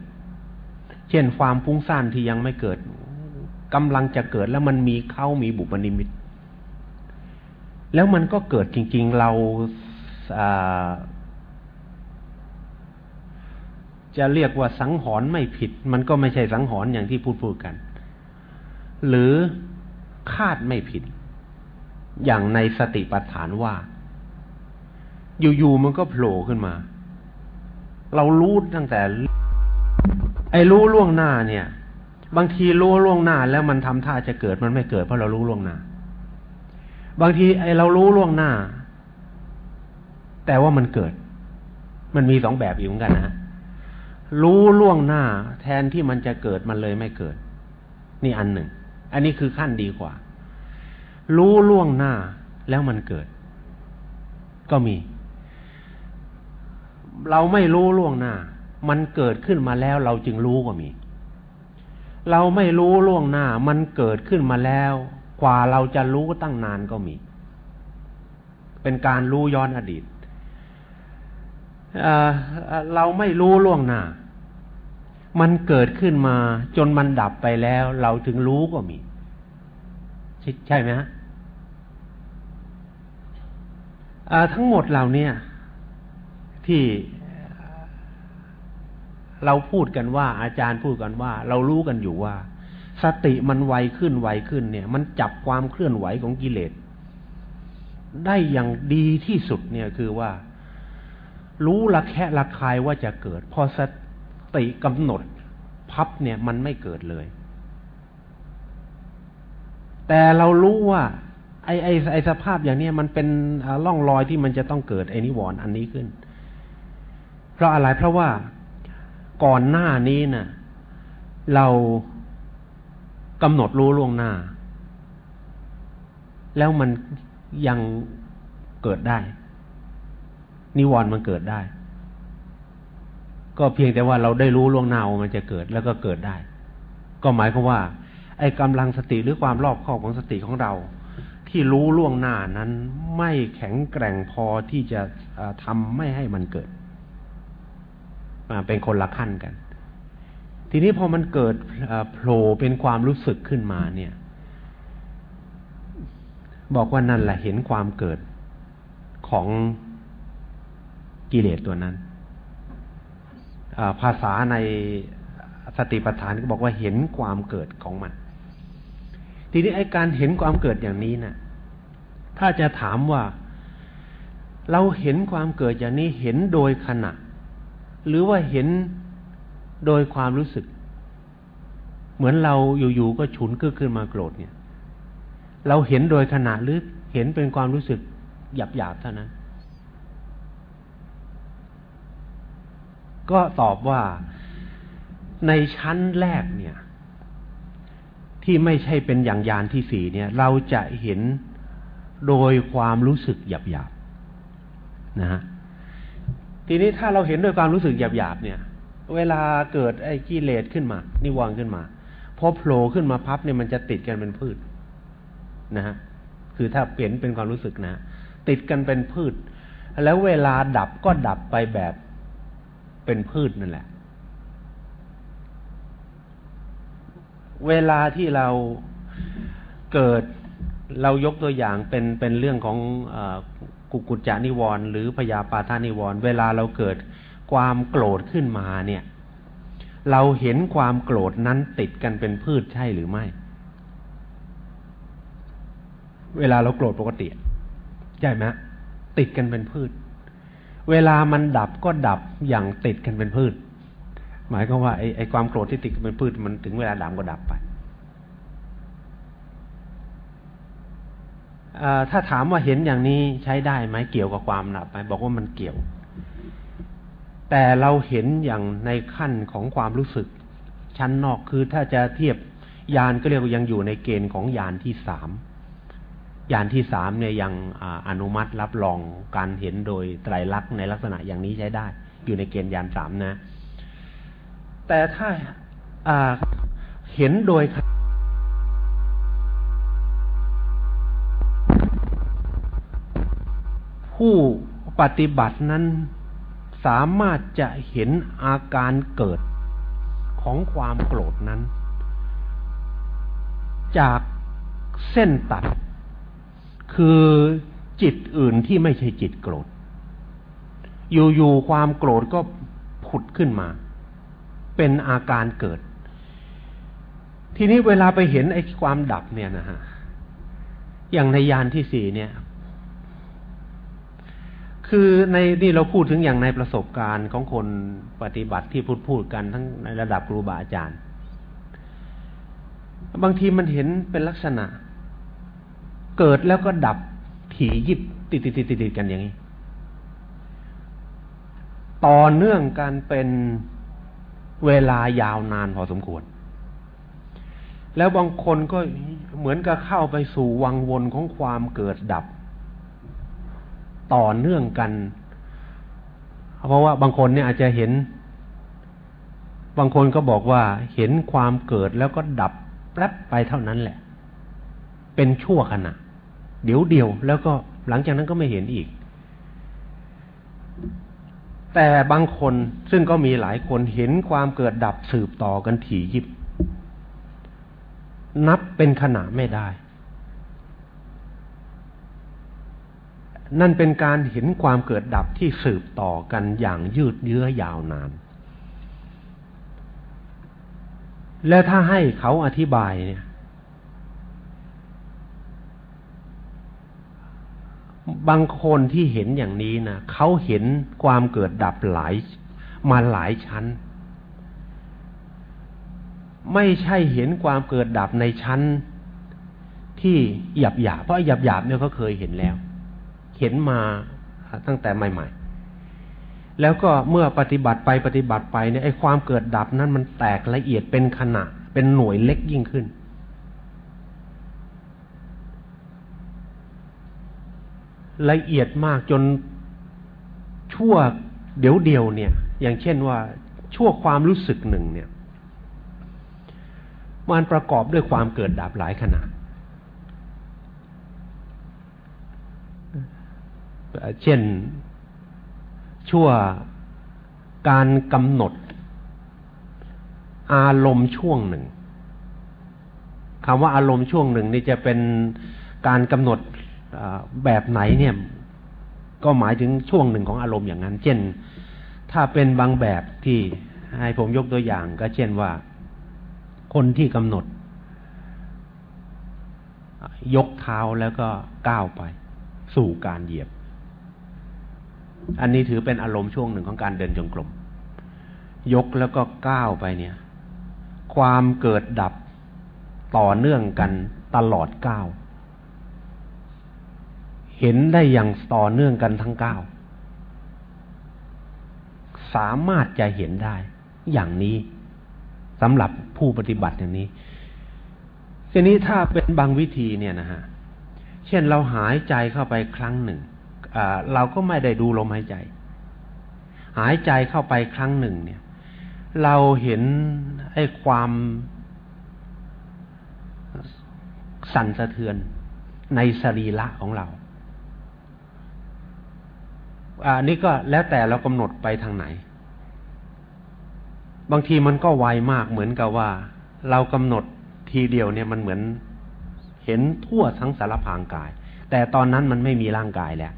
เช่นความฟุ้งซ่านที่ยังไม่เกิดกำลังจะเกิดแล้วมันมีเข้ามีบุปนิมิต แล้วมันก็เกิดจริง ๆ เราจะเรียกว่าสังหรณ์ไม่ผิด มันก็ไม่ใช่สังหรณ์อย่างที่พูดพูดกัน หรือคาดไม่ผิด อย่างในสติปัฏฐานว่า อยู่ๆมันก็โผล่ขึ้นมา เรารู้ตั้งแต่ ไอ้รู้ล่วงหน้าเนี่ย บางทีรู้ล่วงหน้า แล้วมันทำท่าจะเกิดมันไม่เกิดเพราะเรารู้ล่วงหน้า บางทีไอเรารู้ล่วงหน้า แต่ว่ามันเกิด มันมีสองแบบอีกเหมือนกันนะรู้ล่วงหน้า แทนที่มันจะเกิดมันเลยไม่เกิด นี่อันหนึ่ง อันนี้คือขั้นดีกว่า รู้ล่วงหน้าแล้วมันเกิด ก็มี เราไม่รู้ล่วงหน้า มันเกิดขึ้นมาแล้ว เราจึงรู้ก็มี เราไม่รู้ล่วงหน้า มันเกิดขึ้นมาแล้ว กว่าเราจะรู้ตั้งนานก็มี เป็นการรู้ย้อนอดีตเเราไม่รู้ล่วงหน้า มันเกิดขึ้นมาจนมันดับไปแล้ว เราถึงรู้ก็มี ใช่ไหมฮะทั้งหมดเหล่านี้ที่เราพูดกันว่า อาจารย์พูดกันว่า เรารู้กันอยู่ว่า สติมันไวขึ้นไวขึ้นเนี่ย มันจับความเคลื่อนไหวของกิเลสได้อย่างดีที่สุดเนี่ยคือว่า รู้ละแคะละคายว่าจะเกิด พอสติกำหนดพับเนี่ยมันไม่เกิดเลย แต่เรารู้ว่า ไอ้ไอ้ไอ้สภาพอย่างเนี้มันเป็นร่องรอยที่มันจะต้องเกิดไอ้นิวรณ์อันนี้ขึ้น เพราะอะไรเพราะว่าก่อนหน้านี้นะ่ะ เรา กำหนดรู้ล่วงหน้า แล้วมันยังเกิดได้ นิวรณ์มันเกิดได้ ก็เพียงแต่ว่าเราได้รู้ล่วงหน้าว่ามันจะเกิดแล้วก็เกิดได้ ก็หมายความว่า ไอ้กำลังสติหรือความรอบคอบของสติของเรา ที่รู้ล่วงหน้านั้นไม่แข็งแกร่งพอที่จะทำไม่ให้มันเกิดเป็นคนละขั้นกัน ทีนี้พอมันเกิดโผล่เป็นความรู้สึกขึ้นมาเนี่ย บอกว่านั่นแหละเห็นความเกิดของกิเลสตัวนั้นภาษาในสติปัฏฐานก็บอกว่าเห็นความเกิดของมัน ทีนี้ไอ้การเห็นความเกิดอย่างนี้นะ่ะ ถ้าจะถามว่า เราเห็นความเกิดอย่างนี้เห็นโดยขณะ หรือว่าเห็น โดยความรู้สึก เหมือนเราอยู่ๆก็ฉุนกึกขึ้นมาโกรธเนี่ย เราเห็นโดยขณะหรือเห็นเป็นความรู้สึกหยาบๆเท่านั้น ก็ตอบว่าในชั้นแรกเนี่ย ที่ไม่ใช่เป็นอย่างยานที่สี่เนี่ย เราจะเห็นโดยความรู้สึกหยาบๆนะฮะทีนี้ถ้าเราเห็นโดยความรู้สึกหยาบๆเนี่ย เวลาเกิดไอ้กิเลสขึ้นมา นิวรณ์ขึ้นมาพอโผล่ขึ้นมาพับเนี่ยมันจะติดกันเป็นพืชนะฮะคือถ้าเปลี่ยนเป็นความรู้สึกนะ ติดกันเป็นพืช แล้วเวลาดับก็ดับไปแบบเป็นพืชนั่นแหละ เวลาที่เราเกิดเรายกตัวอย่างเป็นเป็นเรื่องของอกุกุจจานิวรณ์หรือพยาปาทานิวรณ์เวลาเราเกิด ความโกรธขึ้นมาเนี่ย เราเห็นความโกรธนั้นติดกันเป็นพืชใช่หรือไม่ เวลาเราโกรธปกติใช่ไหมติดกันเป็นพืช เวลามันดับก็ดับอย่างติดกันเป็นพืช หมายก็ว่าไอ้ไอความโกรธที่ติดกันเป็นพืชมันถึงเวลาดับก็ดับไปถ้าถามว่าเห็นอย่างนี้ใช้ได้ไหมเกี่ยวกับความดับไหมบอกว่ามันเกี่ยว แต่เราเห็นอย่างในขั้นของความรู้สึก ชั้นนอกคือถ้าจะเทียบยานก็เรียกว่ายังอยู่ในเกณฑ์ของยานที่สามยานที่สามเนี่ยยังอนุมัติรับรองการเห็นโดยไตรลักษณ์ในลักษณะอย่างนี้ใช้ได้ อยู่ในเกณฑ์ยานสามนะ แต่ถ้าเห็นโดยผู้ปฏิบัตินั้น สามารถจะเห็นอาการเกิดของความโกรธนั้น จากเส้นตัด คือจิตอื่นที่ไม่ใช่จิตโกรธ อยู่ๆความโกรธก็ผุดขึ้นมา เป็นอาการเกิด ทีนี้เวลาไปเห็นไอ้ความดับเนี่ยนะฮะอย่างในยานที่สี่เนี่ย คือในนี่เราพูดถึงอย่างในประสบการณ์ของคนปฏิบัติที่พูดพูดกันทั้งในระดับครูบาอาจารย์ บางทีมันเห็นเป็นลักษณะ เกิดแล้วก็ดับถี่ยิบติดติดติดติดกันอย่างนี้ ต่อเนื่องกันเป็นเวลายาวนานพอสมควร แล้วบางคนก็เหมือนกับเข้าไปสู่วังวนของความเกิดดับ ต่อเนื่องกัน เพราะว่าบางคนเนี่ยอาจจะเห็น บางคนก็บอกว่าเห็นความเกิดแล้วก็ดับแป๊บไปเท่านั้นแหละ เป็นชั่วขณะ เดี๋ยวเดียวแล้วก็หลังจากนั้นก็ไม่เห็นอีก แต่บางคนซึ่งก็มีหลายคนเห็นความเกิดดับสืบต่อกันถี่ยิบ นับเป็นขณะไม่ได้ นั่นเป็นการเห็นความเกิดดับที่สืบต่อกันอย่างยืดเยื้อยาวนาน และถ้าให้เขาอธิบายเนี่ย บางคนที่เห็นอย่างนี้นะเขาเห็นความเกิดดับหลายมาหลายชั้น ไม่ใช่เห็นความเกิดดับในชั้นที่หยาบหยาเพราะหยาบหยาบเนี่ยเขาเคยเห็นแล้ว เห็นมาตั้งแต่ใหม่ ๆ แล้วก็เมื่อปฏิบัติไปปฏิบัติไปเนี่ยไอ้ความเกิดดับนั้นมันแตกละเอียดเป็นขณะ เป็นหน่วยเล็กยิ่งขึ้น ละเอียดมากจนชั่วเดี๋ยวเดียวเนี่ย อย่างเช่นว่าชั่วความรู้สึกหนึ่งเนี่ย มันประกอบด้วยความเกิดดับหลายขนาด เช่นชั่วการกำหนด อารมณ์ช่วงหนึ่งคำว่าอารมณ์ช่วงหนึ่งนี่จะเป็นการกำหนดแบบไหนเนี่ย ก็หมายถึงช่วงหนึ่งของอารมณ์อย่างนั้น เช่น ถ้าเป็นบางแบบที่ให้ผมยกตัวอย่างก็เช่นว่า คนที่กำหนด ยกเท้าแล้วก็ก้าวไป สู่การเหยียบ อันนี้ถือเป็นอารมณ์ช่วงหนึ่งของการเดินจงกรมยกแล้วก็ก้าวไปเนี่ย ความเกิดดับต่อเนื่องกันตลอดก้าวเห็นได้อย่างต่อเนื่องกันทั้งก้าวสามารถจะเห็นได้ อย่างนี้สำหรับผู้ปฏิบัติอย่างนี้ทีนี้ถ้าเป็นบางวิธีเนี่ยนะฮะ เช่นเราหายใจเข้าไปครั้งหนึ่ง เราก็ไม่ได้ดูลมหายใจ หายใจเข้าไปครั้งหนึ่ง เนี่ย เราเห็นไอ้ความสั่นสะเทือนในสรีระของเรา อันนี้ก็แล้วแต่เรากำหนดไปทางไหน บางทีมันก็ไวมากเหมือนกับว่า เรากำหนดทีเดียวเนี่ยมันเหมือนเห็นทั่วทั้งสารพางกาย แต่ตอนนั้นมันไม่มีร่างกายแล้ว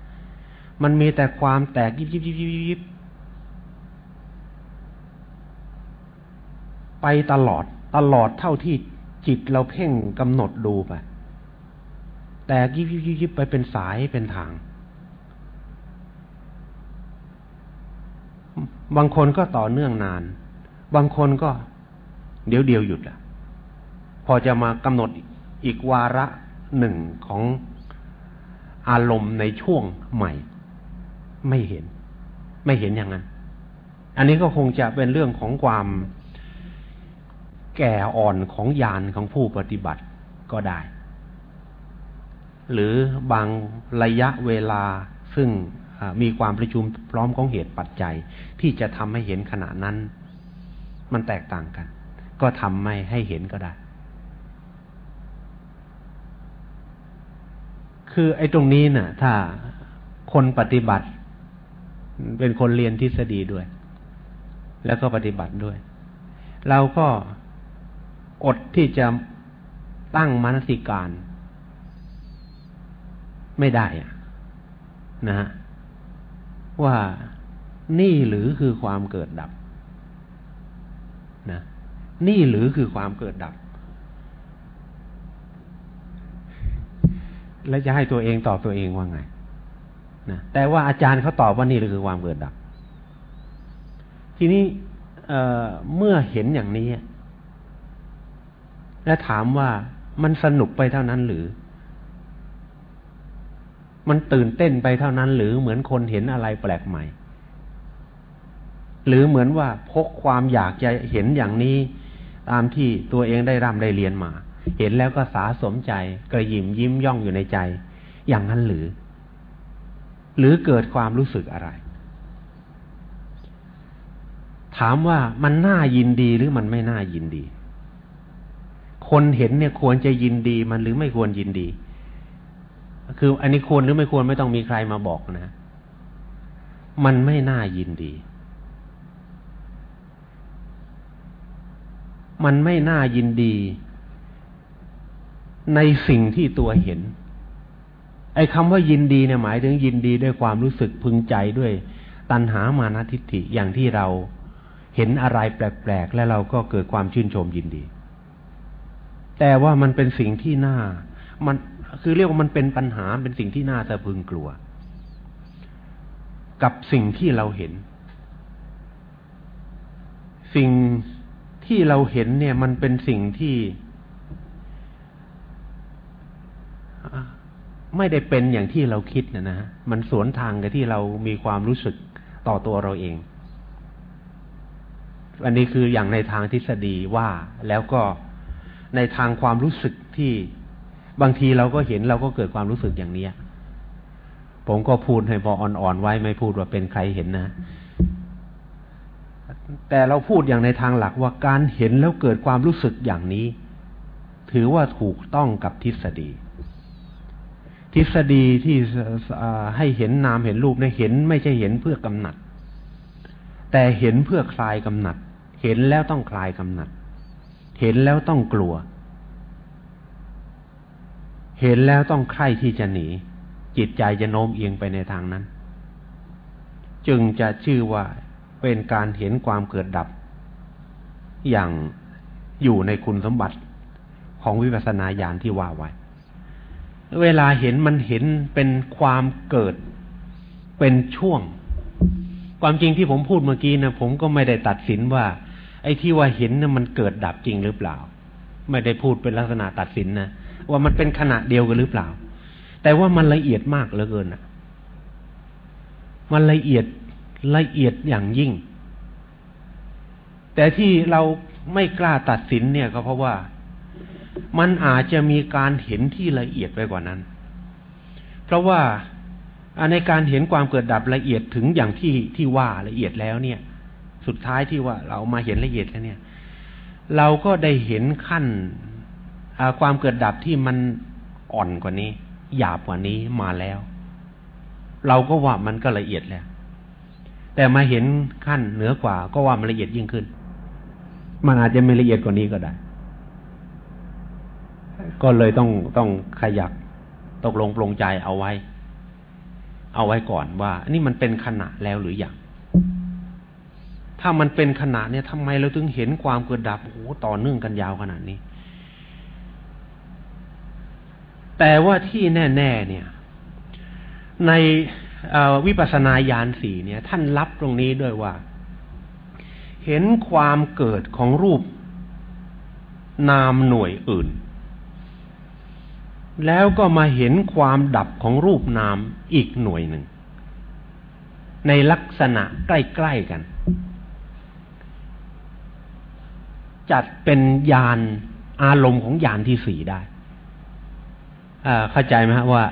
มันมีแต่ความแตกยิบยิบยิบยิบยิบไปตลอดตลอดเท่าที่จิตเราเพ่งกำหนดดูไปแต่ยิบยิบยิบยิบไปเป็นสายเป็นทาง บางคนก็ต่อเนื่องนาน บางคนก็ เดี๋ยวเดียวหยุดละพอจะมากำหนดอีกวาระหนึ่งของอารมณ์ในช่วงใหม่ ไม่เห็น ไม่เห็นอย่างนั้น อันนี้ก็คงจะเป็นเรื่องของความแก่อ่อนของญาณของผู้ปฏิบัติก็ได้ หรือบางระยะเวลาซึ่งมีความประชุมพร้อมของเหตุปัจจัย ที่จะทำให้เห็นขณะนั้น มันแตกต่างกัน ก็ทำไม่ให้เห็นก็ได้ คือไอ้ตรงนี้นะ่ะ ถ้าคนปฏิบัติ เป็นคนเรียนทฤษฎีด้วย แล้วก็ปฏิบัติด้วย เราก็อดที่จะตั้งมนสิการ ไม่ได้อะนะฮะว่านี่หรือคือความเกิดดับนะนี่หรือคือความเกิดดับ แล้วจะให้ตัวเองตอบตัวเองว่าไง นะแต่ว่าอาจารย์เขาตอบว่านี่คือความเกิดดับ ทีนี้เเมื่อเห็นอย่างนี้ และถามว่ามันสนุกไปเท่านั้นหรือ มันตื่นเต้นไปเท่านั้น หรือเหมือนคนเห็นอะไรแปลกใหม่ หรือเหมือนว่าพกความอยากจะเห็นอย่างนี้ ตามที่ตัวเองได้ร่ำได้เรียนมา เห็นแล้วก็สาสมใจกระยิมยิ้มย่องอยู่ในใจ อย่างนั้นหรือ หรือเกิดความรู้สึกอะไร ถามว่ามันน่ายินดีหรือมันไม่น่ายินดี คนเห็นเนี่ยควรจะยินดีมันหรือไม่ควรยินดี คืออันนี้ควรหรือไม่ควรไม่ต้องมีใครมาบอกนะ มันไม่น่ายินดี มันไม่น่ายินดี ในสิ่งที่ตัวเห็น ไอ้คำว่ายินดีเนี่ยหมายถึงยินดีด้วยความรู้สึกพึงใจด้วย ตัณหามานะทิฏฐิอย่างที่เราเห็นอะไรแปลกๆ และเราก็เกิดความชื่นชมยินดี แต่ว่ามันเป็นสิ่งที่น่า มันคือเรียกว่ามันเป็นปัญหาเป็นสิ่งที่น่าสะพึงกลัว กับสิ่งที่เราเห็น สิ่งที่เราเห็นเนี่ย มันเป็นสิ่งที่ ไม่ได้เป็นอย่างที่เราคิดนะนะมันสวนทางกับที่เรามีความรู้สึกต่อตัวเราเอง อันนี้คืออย่างในทางทฤษฎีว่าแล้วก็ในทางความรู้สึกที่บางทีเราก็เห็นเราก็เกิดความรู้สึกอย่างนี้ผมก็พูดให้พออ่อนๆไว้ไม่พูดว่าเป็นใครเห็นนะ แต่เราพูดอย่างในทางหลักว่าการเห็นแล้วเกิดความรู้สึกอย่างนี้ ถือว่าถูกต้องกับทฤษฎี ทฤษฎีที่ให้เห็นนามเห็นรูปเนี่ยเห็นไม่ใช่เห็นเพื่อกำหนัด แต่เห็นเพื่อคลายกำหนัด เห็นแล้วต้องคลายกำหนัด เห็นแล้วต้องกลัว เห็นแล้วต้องใคร่ที่จะหนี จิตใจจะโน้มเอียงไปในทางนั้น จึงจะชื่อว่าเป็นการเห็นความเกิดดับ อย่างอยู่ในคุณสมบัติของวิปัสสนาญาณที่ว่าไว้ เวลาเห็นมันเห็นเป็นความเกิดเป็นช่วง ความจริงที่ผมพูดเมื่อกี้นะผมก็ไม่ได้ตัดสินว่า ไอ้ที่ว่าเห็นนะ่ะมันเกิดดับจริงหรือเปล่า ไม่ได้พูดเป็นลักษณะตัดสินนะว่ามันเป็นขณะเดียวกันหรือเปล่า แต่ว่ามันละเอียดมากเหลือเกินนะมันละเอียดละเอียดอย่างยิ่ง แต่ที่เราไม่กล้าตัดสินเนี่ยก็เพราะว่า มันอาจจะมีการเห็นที่ละเอียดไปกว่านั้น เพราะว่าในการเห็นความเกิดดับละเอียดถึงอย่างที่ที่ว่าละเอียดแล้วเนี่ย สุดท้ายที่ว่าเรามาเห็นละเอียดแล้วเนี่ย เราก็ได้เห็นขั้นความเกิดดับที่มันอ่อนกว่านี้ หยาบกว่านี้มาแล้ว เราก็ว่ามันก็ละเอียดแล้ว แต่มาเห็นขั้นเหนือกว่า ก็ว่ามันละเอียดยิ่งขึ้น มันอาจจะไม่ละเอียดกว่านี้ก็ได้ ก็เลยต้องต้องขยักตกลงปลงใจเอาไว้ เอาไว้ก่อนว่านี่มันเป็นขณะแล้วหรืออยังถ้ามันเป็นขณะเนี่ยทำไมเราถึงเห็นความเกิดดับโอ้โหต่อเนื่องกันยาวขนาดนี้ แต่ว่าที่แน่ ๆ เนี่ย ในวิปัสสนาญาณสี่เนี่ย ท่านรับตรงนี้ด้วยว่า เห็นความเกิดของรูปนามหน่วยอื่น แล้วก็มาเห็นความดับของรูปนามอีกหน่วยหนึ่ง ในลักษณะใกล้ๆกัน จัดเป็นยานอารมณ์ของยานที่สี่ได้เข้าใจไหมฮะว่า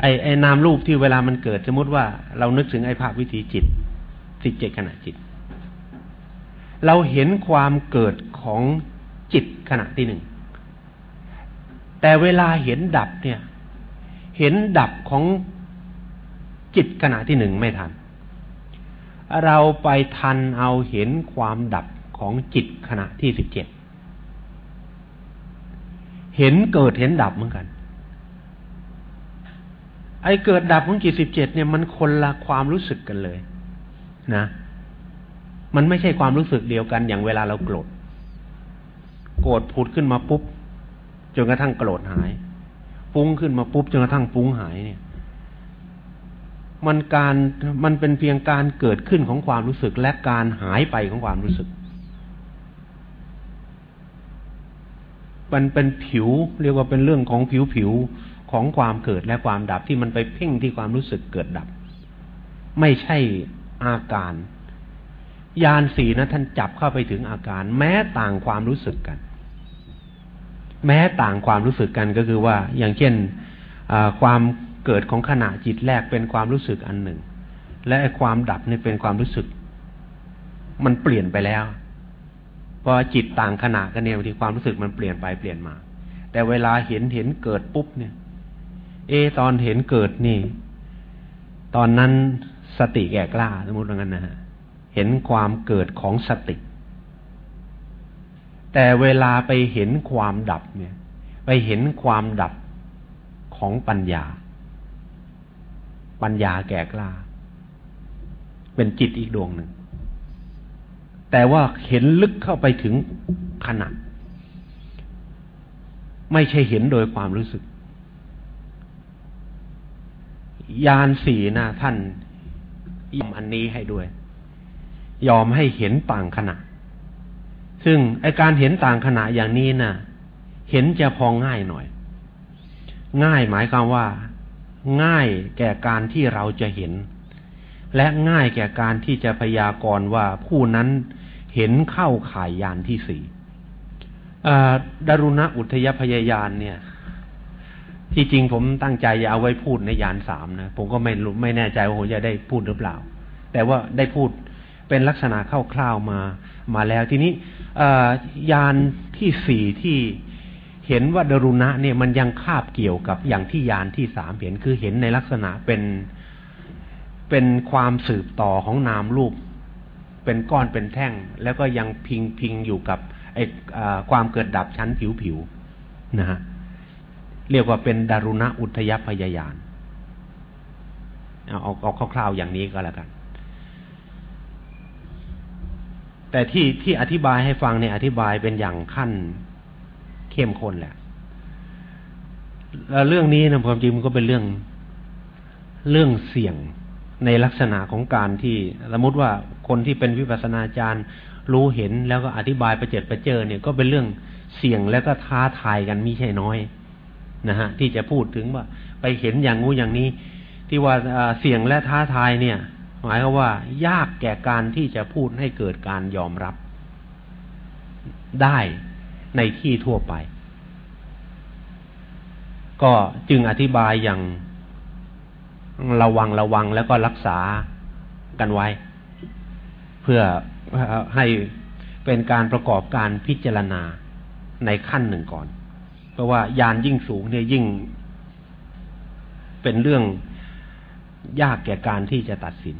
ไอ้ไอ้นามรูปที่เวลามันเกิดสมมติว่าเรานึกถึงไอ้ภาพวิธีจิตสิเจ็ดขณะจิต เราเห็นความเกิดของจิตขณะที่หนึ่ง แต่เวลาเห็นดับเนี่ย เห็นดับของจิตขณะที่หนึ่งไม่ทัน เราไปทันเอาเห็นความดับของจิตขณะที่สิบเจ็ดเห็นเกิดเห็นดับเหมือนกัน ไอ้เกิดดับของจิตสิบเจ็ดเนี่ยมันคนละความรู้สึกกันเลยนะ มันไม่ใช่ความรู้สึกเดียวกันอย่างเวลาเราโกรธ โกรธผุดขึ้นมาปุ๊บ จนกระทั่งโกรธหาย ฟุ้งขึ้นมาปุ๊บจนกระทั่งฟุ้งหายเนี่ย มันการมันเป็นเพียงการเกิดขึ้นของความรู้สึกและการหายไปของความรู้สึก มันเป็นผิวเรียกว่าเป็นเรื่องของผิวผิวของความเกิดและความดับที่มันไปเพ่งที่ความรู้สึกเกิดดับ ไม่ใช่อาการยานสีนะท่านจับเข้าไปถึงอาการ แม้ต่างความรู้สึกกัน แม้ต่างความรู้สึกกันก็คือว่า อย่างเช่นความเกิดของขณะจิตแรกเป็นความรู้สึกอันหนึ่ง และความดับนี่เป็นความรู้สึก มันเปลี่ยนไปแล้วพอจิตต่างขณะกันเนี่ยบางทีความรู้สึกมันเปลี่ยนไปเปลี่ยนมา แต่เวลาเห็นเห็นเกิดปุ๊บเนี่ย เอ ตอนเห็นเกิดนี่ ตอนนั้นสติแก่กล้าสมมติว่างั้นนะฮะเห็นความเกิดของสติ แต่เวลาไปเห็นความดับเนี่ย ไปเห็นความดับของปัญญา ปัญญาแก่กล้า เป็นจิตอีกดวงหนึ่ง แต่ว่าเห็นลึกเข้าไปถึงขนาดไม่ใช่เห็นโดยความรู้สึก ยานสีนะท่านยอมอันนี้ให้ด้วย ยอมให้เห็นต่างขณะ ซึ่งไอการเห็นต่างขณะอย่างนี้นะ่ะ เห็นจะพอง่ายหน่อย ง่ายหมายความว่า ง่ายแก่การที่เราจะเห็น และง่ายแก่การที่จะพยากรณ์ว่าผู้นั้นเห็นเข้าข่ายยานที่สี่ดารุณอุทยพยายานเนี่ย ที่จริงผมตั้งใจจะเอาไว้พูดในยานสามนะ ผมก็ไม่ไม่แน่ใจว่าผมจะได้พูดหรือเปล่า แต่ว่าได้พูดเป็นลักษณะคร่าวๆมา มาแล้วทีนี้ยานที่สี่ที่เห็นว่าดรุณะเนี่ยมันยังคาบเกี่ยวกับอย่างที่ยานที่สามเห็นคือเห็นในลักษณะเป็นเป็นความสืบต่อของนามรูป เป็นก้อนเป็นแท่ง แล้วก็ยังพิงพิงอยู่กับไอ้ความเกิดดับชั้นผิวผิวนะฮะเรียกว่าเป็นดารุณะอุทยพยายานเอาเอาคร่าวๆอย่างนี้ก็แล้วกัน แต่ที่ที่อธิบายให้ฟังเนี่ยอธิบายเป็นอย่างขั้นเข้มข้นแหละแล้วเรื่องนี้นะความจริงมันก็เป็นเรื่องเรื่องเสี่ยงในลักษณะของการที่สมมติว่าคนที่เป็นวิปัสสนาจารย์รู้เห็นแล้วก็อธิบายประเจิดประเจอเนี่ยก็เป็นเรื่องเสี่ยงแล้วก็ท้าทายกันมิใช่น้อยนะฮะที่จะพูดถึงว่า ไปเห็นอย่างงูอย่างนี้ ที่ว่าเสี่ยงและท้าทายเนี่ย หมายก็ว่า ยากแก่การที่จะพูดให้เกิดการยอมรับได้ในที่ทั่วไป ก็จึงอธิบายอย่างระวังระวังแล้วก็รักษากันไว้ เพื่อให้เป็นการประกอบการพิจารณาในขั้นหนึ่งก่อน เพราะว่ายานยิ่งสูงเนี่ยยิ่ง เป็นเรื่องยากแก่การที่จะตัดสิน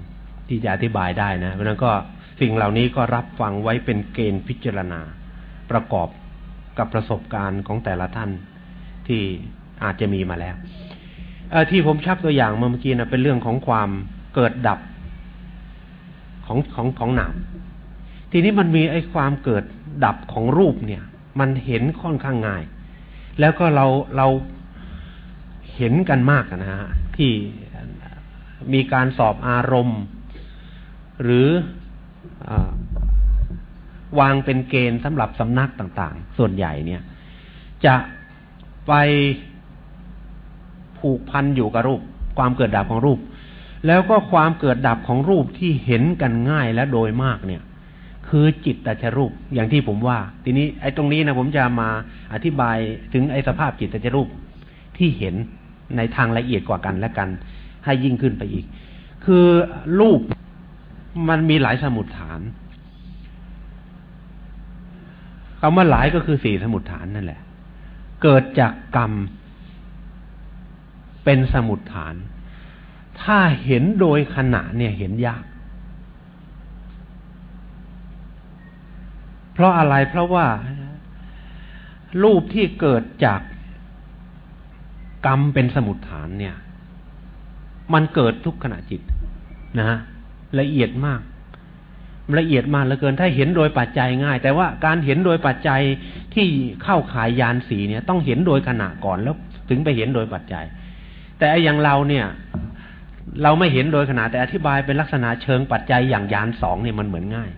ที่จะอธิบายได้นะเพราะนั้นก็สิ่งเหล่านี้ก็รับฟังไว้เป็นเกณฑ์พิจารณา ประกอบกับประสบการณ์ของแต่ละท่านที่อาจจะมีมาแล้วที่ผมชักตัวอย่างเมื่อกี้นะเป็นเรื่องของความเกิดดับของของของหนามทีนี้มันมีไอ้ความเกิดดับของรูปเนี่ย มันเห็นค่อนข้างง่าย แล้วก็เราเราเห็นกันมากนะฮะที่มีการสอบอารมณ์ หรืออวางเป็นเกณฑ์สำหรับสำนักต่างๆ ส่วนใหญ่เนี่ย จะไปผูกพันอยู่กับรูป ความเกิดดับของรูป แล้วก็ความเกิดดับของรูปที่เห็นกันง่ายและโดยมากเนี่ย คือจิตตชรูปอย่างที่ผมว่า ทีนี้ไอ้ตรงนี้นะผมจะมาอธิบายถึงไอ้สภาพจิตตชรูปที่เห็นในทางละเอียดกว่ากันและกัน ให้ยิ่งขึ้นไปอีก คือรูป มันมีหลายสมุดฐานคำว่าหลายก็คือสี่สมุดฐานนั่นแหละ เกิดจากกรรม เป็นสมุดฐาน ถ้าเห็นโดยขณะเนี่ยเห็นยาก เพราะอะไรเพราะว่า รูปที่เกิดจากกรรมเป็นสมุดฐานเนี่ย มันเกิดทุกขณะจิตนะฮะ ละเอียดมาก ละเอียดมากเหลือเกินถ้าเห็นโดยปัจจัยง่าย แต่ว่าการเห็นโดยปัจจัยที่เข้าขายยานสีเนี่ย ต้องเห็นโดยขณะก่อนแล้ว ถึงไปเห็นโดยปัจจัย แต่อย่างเราเนี่ย เราไม่เห็นโดยขนาดแต่อธิบายเป็นลักษณะเชิงปัจจัยอย่างยานสองเนี่ยมันเหมือนง่าย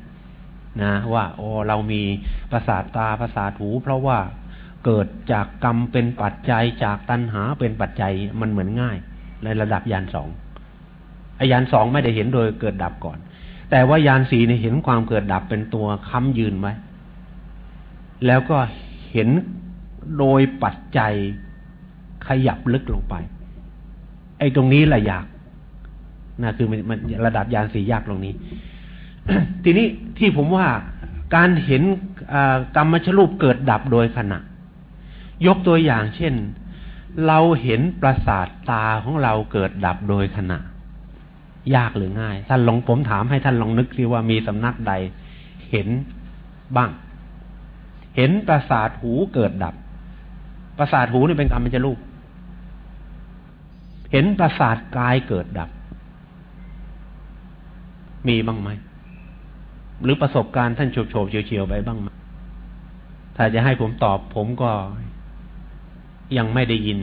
นะ ว่าโอ้เรามีประสาทตาประสาทหูเพราะว่าเกิดจากกรรมเป็นปัจจัยจากตัณหาเป็นปัจจัยมันเหมือนง่าย ในระดับยานสอง ยานสองไม่ได้เห็นโดยเกิดดับก่อน แต่ว่ายานสี่เนี่ยเห็นความเกิดดับเป็นตัวค้ำยืนไว้ แล้วก็เห็นโดยปัจจัยขยับลึกลงไป ไอ้ตรงนี้แหละยากนะคือมันมันระดับยานสี่ยากตรงนี้ ทีนี้ที่ผมว่าการเห็นกรรมชรูปเกิดดับโดยขณะ ยกตัวอย่างเช่น เราเห็นประสาทตาของเราเกิดดับโดยขณะ ยากหรือง่าย ท่านลองผมถามให้ท่านลองนึกสิว่ามีสำนักใด เห็นบ้าง เห็นประสาทหูเกิดดับ ประสาทหูนี่เป็นกรรมชรูปเห็นประสาทกายเกิดดับ มีบ้างไหม หรือประสบการณ์ท่านโฉบโฉบเฉียวๆไปบ้างไหมถ้าจะให้ผมตอบผมก็ยังไม่ได้ยิน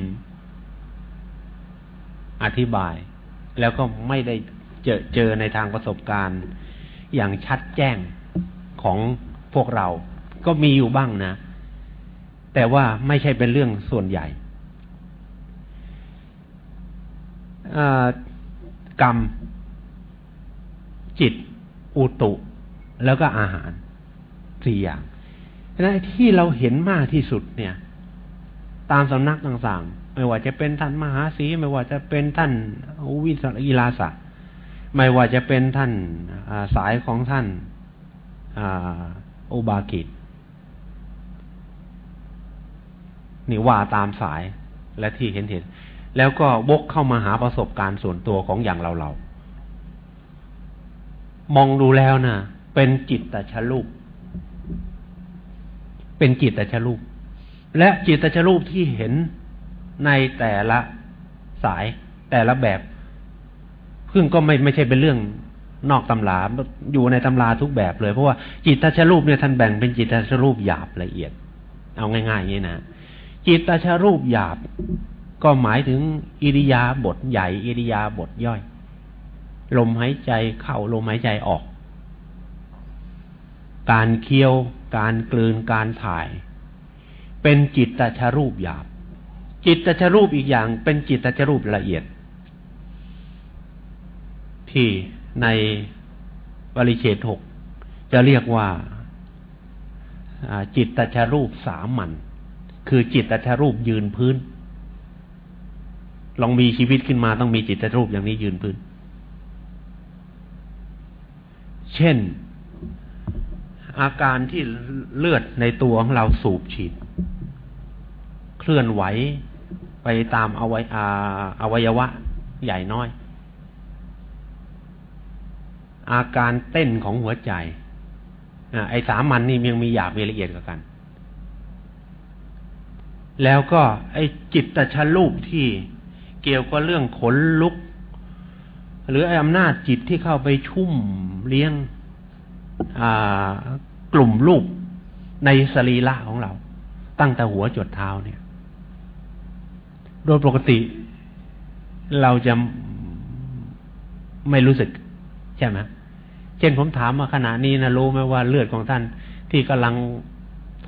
อธิบาย แล้วก็ไม่ได้เจอเจอในทางประสบการณ์ อย่างชัดแจ้งของพวกเรา ก็มีอยู่บ้างนะ แต่ว่าไม่ใช่เป็นเรื่องส่วนใหญ่กรรม จิต อุตุ แล้วก็อาหารสี่อย่างนะที่เราเห็นมากที่สุดเนี่ย ตามสำนักต่างๆ ไม่ว่าจะเป็นท่านมหาสีไม่ว่าจะเป็นท่านวิสอีลาสะไม่ว่าจะเป็นท่านสายของท่านอุบากิตนี่ว่าตามสายและที่เห็นเห็น แล้วก็วกเข้ามาหาประสบการณ์ส่วนตัวของอย่างเราเรามองดูแล้วนะเป็นจิตตชลูป เป็นจิตตชลูป และจิตตชลูปที่เห็น ในแต่ละสายแต่ละแบบซึ่งก็ไม่ไม่ใช่เป็นเรื่องนอกตำราอยู่ในตำราทุกแบบเลยเพราะว่าจิตตชรูปเนี่ยท่านแบ่งเป็นจิตตชรูปหยาบละเอียด เอาง่ายๆอย่างนี้นะจิตตชรูปหยาบ ก็หมายถึงอิริยาบถใหญ่อิริยาบถย่อย ลมหายใจเข้าลมหายใจออก การเคี้ยว การกลืนการถ่าย เป็นจิตตชรูปหยาบ จิตตชรูปอีกอย่างเป็นจิตตชรูปละเอียด ที่ในบริเชตหกจะเรียกว่าจิตตชรูปสามัญคือจิตตชรูปยืนพื้น ลองมีชีวิตขึ้นมาต้องมีจิตตชรูปอย่างนี้ยืนพื้น เช่นอาการที่เลือดในตัวของเราสูบฉีด เคลื่อนไหว ไปตามอวัยอวัยวะใหญ่น้อย อาการเต้นของหัวใจไอ้สามันนี่ยังมีหยาบมีละเอียดกว่ากัน แล้วก็ไอ้จิตตชลูปที่เกี่ยวกับเรื่องขนลุก หรือไอ้อำนาจจิตที่เข้าไปชุ่มเลี้ยงกลุ่มรูปในสรีระของเรา ตั้งแต่หัวจดเท้าเนี่ย โดยปกติ เราจะไม่รู้สึก ใช่ไหมเช่นผมถามมาขณะนี้นะรู้ไหมว่าเลือดของท่าน ที่กำลัง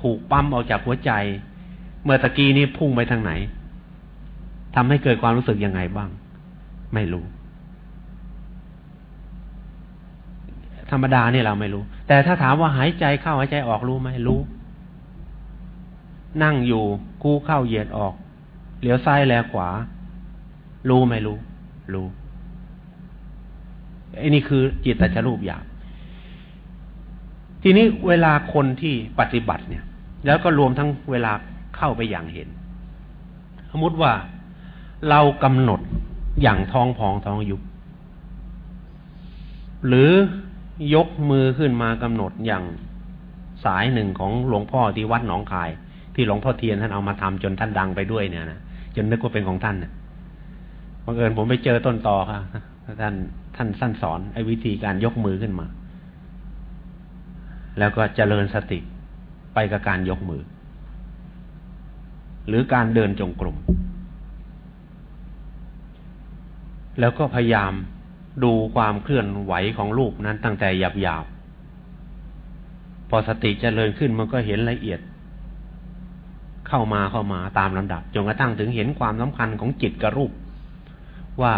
ถูกปั๊มออกจากหัวใจ เมื่อตะกี้นี้พุ่งไปทางไหนทำให้เกิดความรู้สึกยังไงบ้าง ไม่รู้ ธรรมดาเนี่ยเราไม่รู้ แต่ถ้าถามว่าหายใจเข้าหายใจออกรู้ไหมรู้ นั่งอยู่กู้เข้าเหยียดออก เหลียวซ้ายแลขวา รู้ไม่รู้ รู้ไอ้นี่คือจิตตชรูปหยาบทีนี้เวลาคนที่ปฏิบัติเนี่ย แล้วก็รวมทั้งเวลาเข้าไปอย่างเห็น สมมติว่าเรากำหนดอย่างท้องพองท้องยุบหรือยกมือขึ้นมากำหนดอย่างสายหนึ่งของหลวงพ่อที่วัดหนองคาย ที่หลวงพ่อเทียนท่านเอามาทำจนท่านดังไปด้วยเนี่ยนะ จนนึกว่าเป็นของท่านเนี่ยบังเอิญผมไปเจอต้นตอค่ะท่านท่านสั้นสอนไอ้วิธีการยกมือขึ้นมา แล้วก็เจริญสติไปกับการยกมือ หรือการเดินจงกรมแล้วก็พยายามดูความเคลื่อนไหวของรูปนั้นตั้งแต่หยาบหยาบพอสติจเจริญขึ้นมันก็เห็นละเอียด เข้ามาเข้ามาตามลำดับจนกระทั่งถึงเห็นความสำคัญของจิตกับรูป ว่า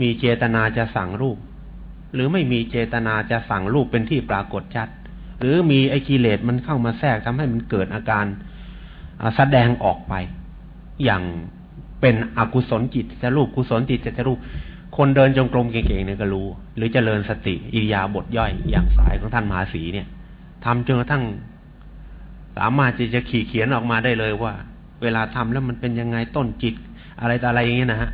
มีเจตนาจะสั่งรูป หรือไม่มีเจตนาจะสั่งรูปเป็นที่ปรากฏชัด หรือมีไอ้กิเลสมันเข้ามาแทรกทำให้มันเกิดอาการแสดงออกไป อย่างเป็นอกุศลจิตจะรูปกุศลจิตจะรูป คนเดินจงกรมเก่งๆเนี่ยก็รู้ หรือจเจริญสติอิริยาบถย่อยอย่างสายของท่านมหาสีเนี่ยทำจนกระทั่ง สามารถจะจะขี่เขียนออกมาได้เลยว่า เวลาทำแล้วมันเป็นยังไงต้นจิต อะไรต่ออะไรอย่างเงี้ยนะฮะ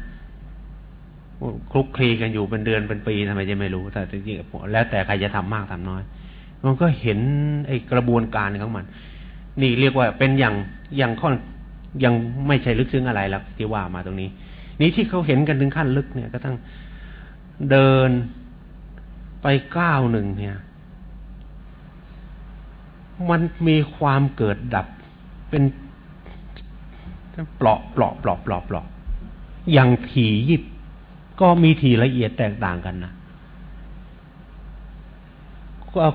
คลุกคลีกันอยู่เป็นเดือนเป็นปีทำไมจะไม่รู้ แต่จริงๆแล้วแต่ใครจะทำมากทำน้อย มันก็เห็นไอ้กระบวนการของมัน นี่เรียกว่าเป็นอย่างอย่างข้อยังไม่ใช่ลึกซึ้งอะไรแล้วที่ว่ามาตรงนี้ นี้ที่เขาเห็นกันถึงขั้นลึกเนี่ย ก็ต้องเดินไปก้าวหนึ่งเนี่ย มันมีความเกิดดับเป็นเปลาะเปลาะเปลาะเปลาะเปลาะอย่างถี่ยิบ ก็มีทีละเอียดแตกต่างกันนะ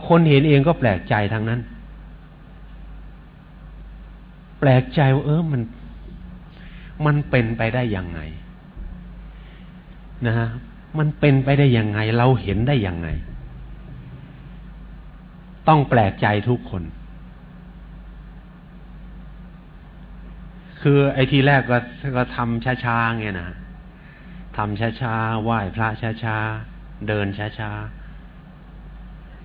คนเห็นเองก็แปลกใจทางนั้น แปลกใจว่าเออมัน มันเป็นไปได้ยังไง นะฮะมันเป็นไปได้ยังไง เราเห็นได้ยังไง ต้องแปลกใจทุกคน คือไอ้ทีแรกก็ก็ทำช้าๆไงนะทำช้าๆไหว้พระช้าๆเดินช้า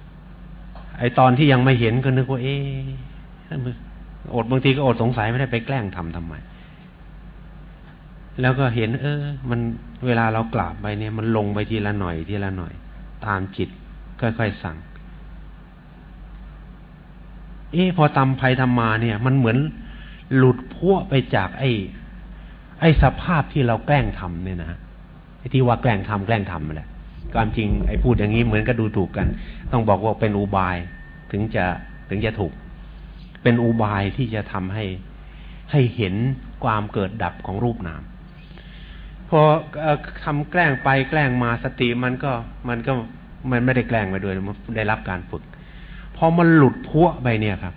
ๆไอตอนที่ยังไม่เห็นก็นึกว่าเอ๊อดบางทีก็อดสงสัยไม่ได้ไปแกล้งทำทำไมแล้วก็เห็น เออ มันเวลาเรากราบไปเนี่ย มันลงไปทีละหน่อยทีละหน่อย ตามจิตค่อยๆสั่ง เอ๊พอตำภัยทำมาเนี่ย มันเหมือนหลุดพัวไปจากไอ้ ไอ้สภาพที่เราแกล้งทำเนี่ยนะไอที่ว่าแกล้งทำแกล้งทำแหละความจริงไอ้พูดอย่างนี้เหมือนก็ดูถูกกัน ต้องบอกว่าเป็นอุบายถึงจะถึงจะถูก เป็นอุบายที่จะทำให้ให้เห็นความเกิดดับของรูปนามพอทำแกล้งไปแกล้งมาสติมันก็มันก็มันไม่ได้แกล้งไปด้วยมันได้รับการฝึก พอมันหลุดพัวไปเนี่ยครับ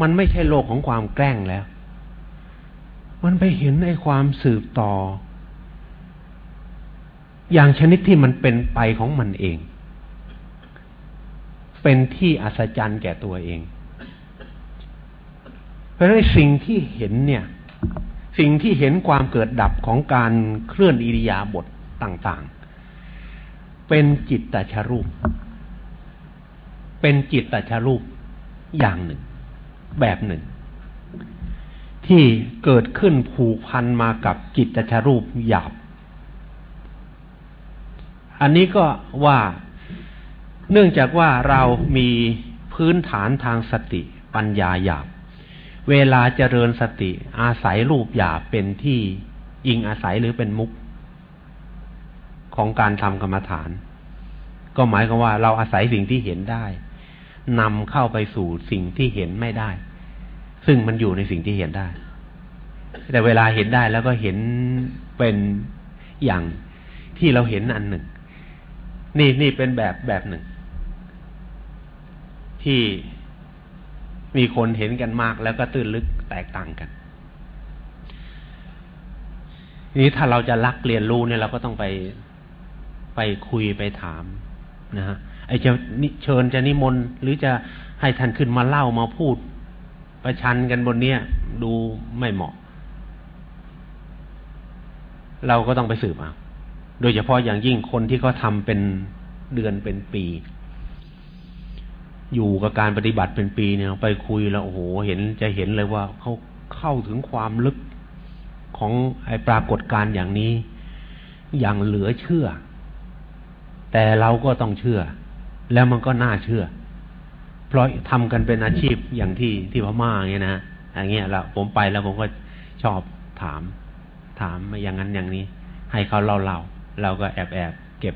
มันไม่ใช่โลกของความแกล้งแล้ว มันไปเห็นไอ้ความสืบต่อ อย่างชนิดที่มันเป็นไปของมันเอง เป็นที่อัศจรรย์แก่ตัวเอง เพราะฉะนั้นสิ่งที่เห็นเนี่ย สิ่งที่เห็นความเกิดดับของการเคลื่อนอิริยาบถต่าง ๆ เป็นจิตตชรูป เป็นจิตตชรูปอย่างหนึ่ง แบบหนึ่ง ที่เกิดขึ้นผูกพันมากับจิตตชรูปหยาบ อันนี้ก็ว่าเนื่องจากว่าเรามีพื้นฐานทางสติปัญญาหยาบ เวลาเจริญสติอาศัยรูปหยาบเป็นที่อิงอาศัยหรือเป็นมุก ของการทำกรรมฐาน ก็หมายความว่าเราอาศัยสิ่งที่เห็นได้ นำเข้าไปสู่สิ่งที่เห็นไม่ได้ ซึ่งมันอยู่ในสิ่งที่เห็นได้ แต่เวลาเห็นได้แล้วก็เห็นเป็นอย่างที่เราเห็นอันหนึ่ง นี่นี่เป็นแบบแบบหนึ่ง ที่มีคนเห็นกันมากแล้วก็ตื่นลึกแตกต่างกันนี้ถ้าเราจะรักเรียนรู้เนี่ยเราก็ต้องไปไปคุยไปถามนะฮะ ไอ้จะเชิญจะนิมนต์หรือจะให้ท่านขึ้นมาเล่ามาพูด ประชันกันบนเนี้ยดูไม่เหมาะ เราก็ต้องไปสืบเอาโดยเฉพาะอย่างยิ่งคนที่เขาทาเป็นเดือนเป็นปี อยู่กับการปฏิบัติเป็นปีเนี่ย ไปคุยแล้วโอ้โหเห็นจะเห็นเลยว่าเขาเข้าถึงความลึกของไอ้ปรากฏการณ์อย่างนี้ อย่างเหลือเชื่อ แต่เราก็ต้องเชื่อ แล้วมันก็น่าเชื่อ เพราะทำกันเป็นอาชีพอย่างที่ที่พม่าเงี้ยนะอย่างเงี้ยแล้วผมไปแล้วผมก็ชอบถาม ถามมาอย่างนั้นอย่างนี้ ให้เขาเล่าเล่าเราก็แอบแอบเก็บ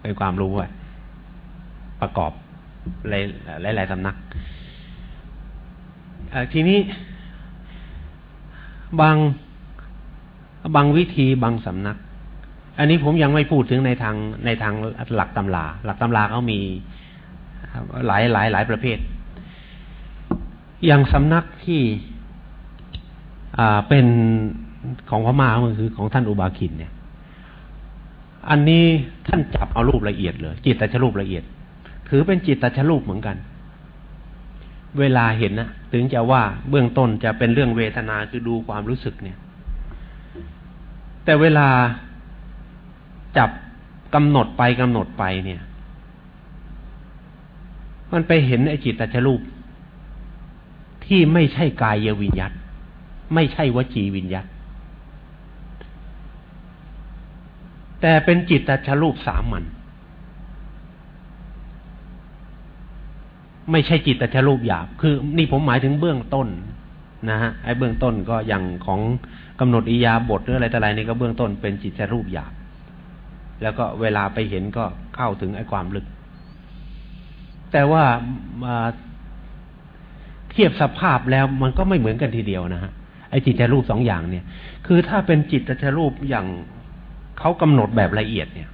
เป็นความรู้ไว้ประกอบหลายหลายสำนักทีนี้บางบางวิธีบางสำนัก อันนี้ผมยังไม่พูดถึงในทางในทางหลักตำรา หลักตำราเขามีหลายหลายหลายประเภท อย่างสำนักที่อ่าเป็นของพม่าก็คือของท่านอุบาคินเนี่ย อันนี้ท่านจับเอารูปละเอียดเลย จิตต่จะรูปละเอียด ถือเป็นจิตตชรูปเหมือนกัน เวลาเห็นนะถึงจะว่าเบื้องต้นจะเป็นเรื่องเวทนาคือดูความรู้สึกเนี่ย แต่เวลา จับกำหนดไปกำหนดไปเนี่ย มันไปเห็นไอ้จิตตชรูป ที่ไม่ใช่กายวิญญัตไม่ใช่วจีวิญญัตแต่เป็นจิตตชรูปสามัญไม่ใช่จิตตชรูปหยาบ คือ นี่ผมหมายถึงเบื้องต้นนะฮะไอ้เบื้องต้นก็อย่างของกำหนดอิยาบทหรืออะไรต่ออะไรนี่ก็เบื้องต้นเป็นจิตตชรูปหยาบ แล้วก็เวลาไปเห็นก็เข้าถึงไอ้ความลึก แต่ว่าาเทียบสภาพแล้วมันก็ไม่เหมือนกันทีเดียวนะฮะไอ้จิตรูปสองอย่างเนี่ย คือถ้าเป็นจิตรูปอย่างเขากำหนดแบบละเอียดเนี่ย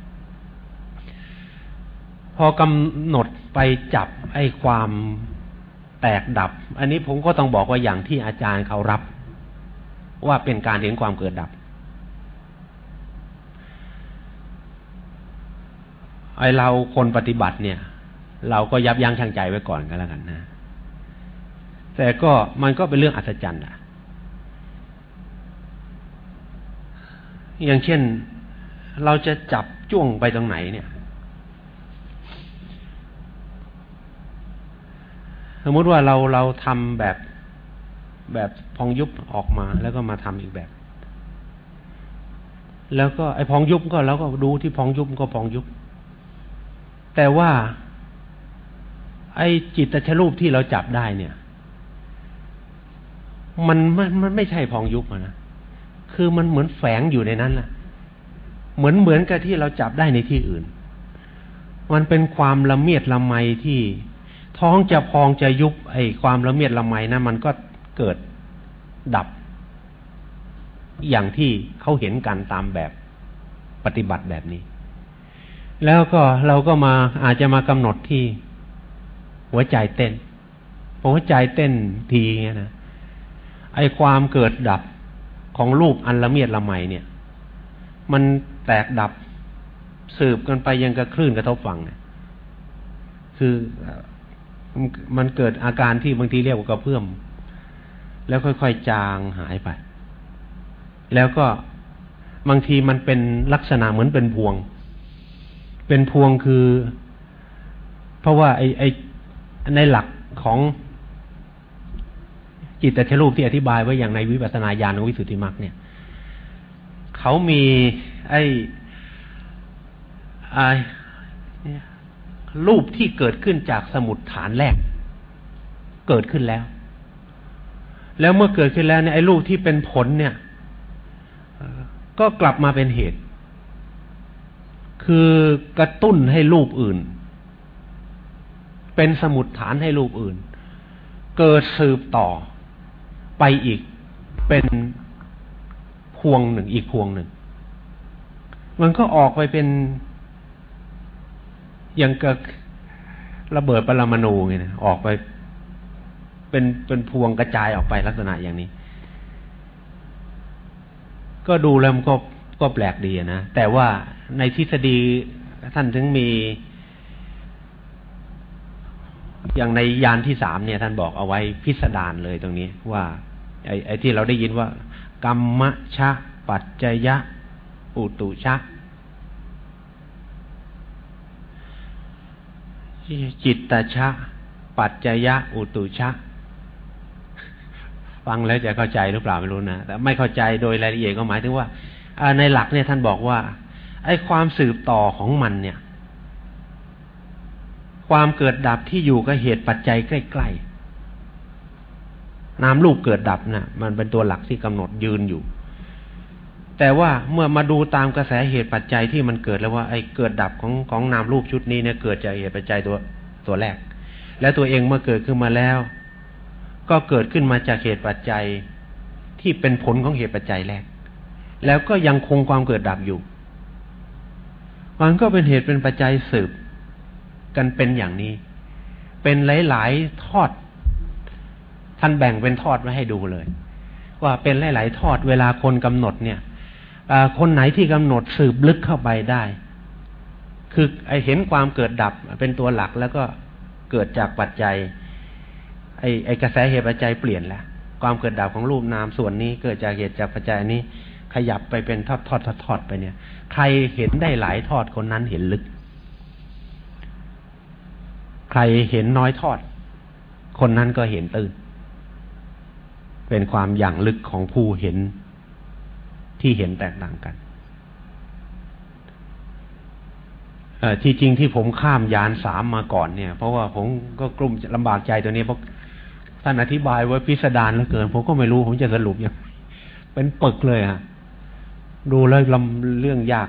พอกำหนดไปจับไอ้ความแตกดับ อันนี้ผมก็ต้องบอกว่าอย่างที่อาจารย์เขารับ ว่าเป็นการเห็นความเกิดดับ ไอเราคนปฏิบัติเนี่ย เราก็ยับยั้งชั่งใจไว้ก่อนก็แล้วกันนะ แต่ก็มันก็เป็นเรื่องอัศจรรย์อะอย่างเช่นเราจะจับจ้วงไปตรงไหนเนี่ย สมมติว่าเราเราทำแบบแบบพองยุบออกมาแล้วก็มาทำอีกแบบ แล้วก็ไอ้พองยุบก็เราก็ดูที่พองยุบก็พองยุบ แต่ว่า ไอ้จิตตชรูปที่เราจับได้เนี่ย มันมันมันไม่ใช่พองยุบนะคือมันเหมือนแฝงอยู่ในนั้นแหละเหมือนเหมือนกับที่เราจับได้ในที่อื่น มันเป็นความละเมียดละไมที่ท้องจะพองจะยุบ ไอ้ความละเมียดละไมนะมันก็เกิดดับ อย่างที่เขาเห็นกันตามแบบปฏิบัติแบบนี้ แล้วก็เราก็มาอาจจะมากำหนดที่หัวใจเต้นหัวใจเต้นทีเงี้ยนะไอความเกิดดับของรูปอันละเมียดละไมเนี่ย มันแตกดับสืบกันไปยังกระคลื่นกระทบฟังเนี่ยคือมันเกิดอาการที่บางทีเรียกว่ากระเพื่อม แล้วค่อยๆจางหายไป แล้วก็บางทีมันเป็นลักษณะเหมือนเป็นพวง เป็นพวงคือ เพราะว่าไอ้ไอ้ในหลักของจิตตชรูปที่อธิบายไว้อย่างในวิปัสสนาญาณวิสุทธิมรรคเนี่ยเขามี ไอ้ไอ้รูปที่เกิดขึ้นจากสมุดฐานแรก เกิดขึ้นแล้ว แล้วเมื่อเกิดขึ้นแล้วเนี่ยไอ้รูปที่เป็นผลเนี่ย ก็กลับมาเป็นเหตุ คือกระตุ้นให้รูปอื่น เป็นสมุดฐานให้รูปอื่น เกิดสืบต่อไปอีกเป็นพวงหนึ่งอีกพวงหนึ่ง มันก็ออกไปเป็นอย่างกับระเบิดปรมาณูไงนะออกไป เป็นเป็นพวงกระจายออกไปลักษณะอย่างนี้ ก็ดูแล้วมันก็ก็แปลกดีนะ แต่ว่า ในทฤษฎีท่านถึงมี อย่างในยานที่สามเนี่ย ท่านบอกเอาไว้พิสดารเลยตรงนี้ ว่าไอ้ไอที่เราได้ยินว่า กรรมชะ ปัจจยะ อุตุชะ จิตตชะ ปัจจยะ อุตุชะฟังแล้วจะเข้าใจหรือเปล่าไม่รู้นะแต่ไม่เข้าใจโดยรายละเอียดก็หมายถึงว่าในหลักเนี่ยท่านบอกว่า ไอ้ความสืบต่อของมันเนี่ย ความเกิดดับที่อยู่กับเหตุปัจจัยใกล้ๆนามรูปเกิดดับนะ่ะ มันเป็นตัวหลักที่กำหนดยืนอยู่ แต่ว่าเมื่อมาดูตามกระแสเหตุปัจจัยที่มันเกิดแล้วว่าไอ้เกิดดับของของนามรูปชุดนี้เนี่ยเกิดจากเหตุปัจจัยตัวตัวแรก และตัวเองเมื่อเกิดขึ้นมาแล้ว ก็เกิดขึ้นมาจากเหตุปัจจัยที่เป็นผลของเหตุปัจจัยแรก แล้วก็ยังคงความเกิดดับอยู่ มันก็เป็นเหตุเป็นปัจจัยสืบกันเป็นอย่างนี้ เป็นหลาย ๆ ทอด ท่านแบ่งเป็นทอดไว้ให้ดูเลย ว่าเป็นหลาย ๆ ทอดเวลาคนกำหนดเนี่ยคนไหนที่กำหนดสืบลึกเข้าไปได้ คือไอเห็นความเกิดดับเป็นตัวหลักแล้วก็เกิดจากปัจจัย ไอไอกระแสเหตุปัจจัยเปลี่ยนแล้วความเกิดดับของรูปนามส่วนนี้เกิดจากเหตุจากปัจจัยนี้ ขยับไปเป็นทอดทอดทอดทอดไปเนี่ย ใครเห็นได้หลายทอดคนนั้นเห็นลึก ใครเห็นน้อยทอด คนนั้นก็เห็นตื่น เป็นความอย่างลึกของผู้เห็นที่เห็นแตกต่างกันที่จริงที่ผมข้ามยานสามมาก่อนเนี่ย เพราะว่าผมก็กลุ่มลำบากใจตัวนี้เพราะท่านอธิบายไว้พิสดารเหลือเกิน ผมก็ไม่รู้ผมจะสรุปยังเป็นปึกเลยฮะ ดูแล้วลำเรื่องยาก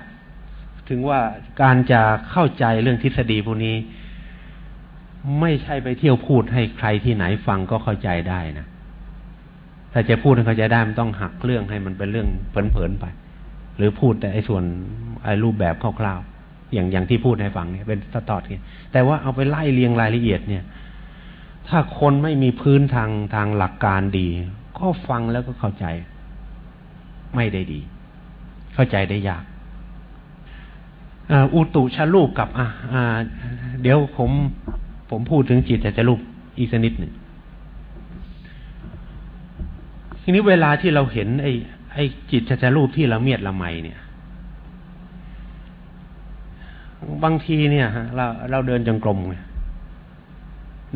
ถึงว่าการจะเข้าใจเรื่องทฤษฎีพวกนี้ ไม่ใช่ไปเที่ยวพูดให้ใครที่ไหนฟังก็เข้าใจได้นะถ้าจะพูดให้เข้าใจได้มันต้องหักเรื่องให้มันเป็นเรื่องเผลนๆไป หรือพูดแต่ไอ้ส่วนไอ้รูปแบบคร่าวๆอย่างอย่างที่พูดให้ฟังเนี่ยเป็นสตอดเนี่ยแต่ว่าเอาไปไล่เรียงรายละเอียดเนี่ย ถ้าคนไม่มีพื้นทางทางหลักการดี ก็ฟังแล้วก็เข้าใจ ไม่ได้ดี เข้าใจได้ยากอุตุชลูกกับอ่าเดี๋ยวผมผมพูดถึงจิตแต่จะลูกอีกสนิดหนึ่งทีนี้เวลาที่เราเห็น ไอ้ไอ้จิตจะรูปที่ละเมียดละไมเนี่ย บางทีเนี่ยฮะเราเราเดินจงกรม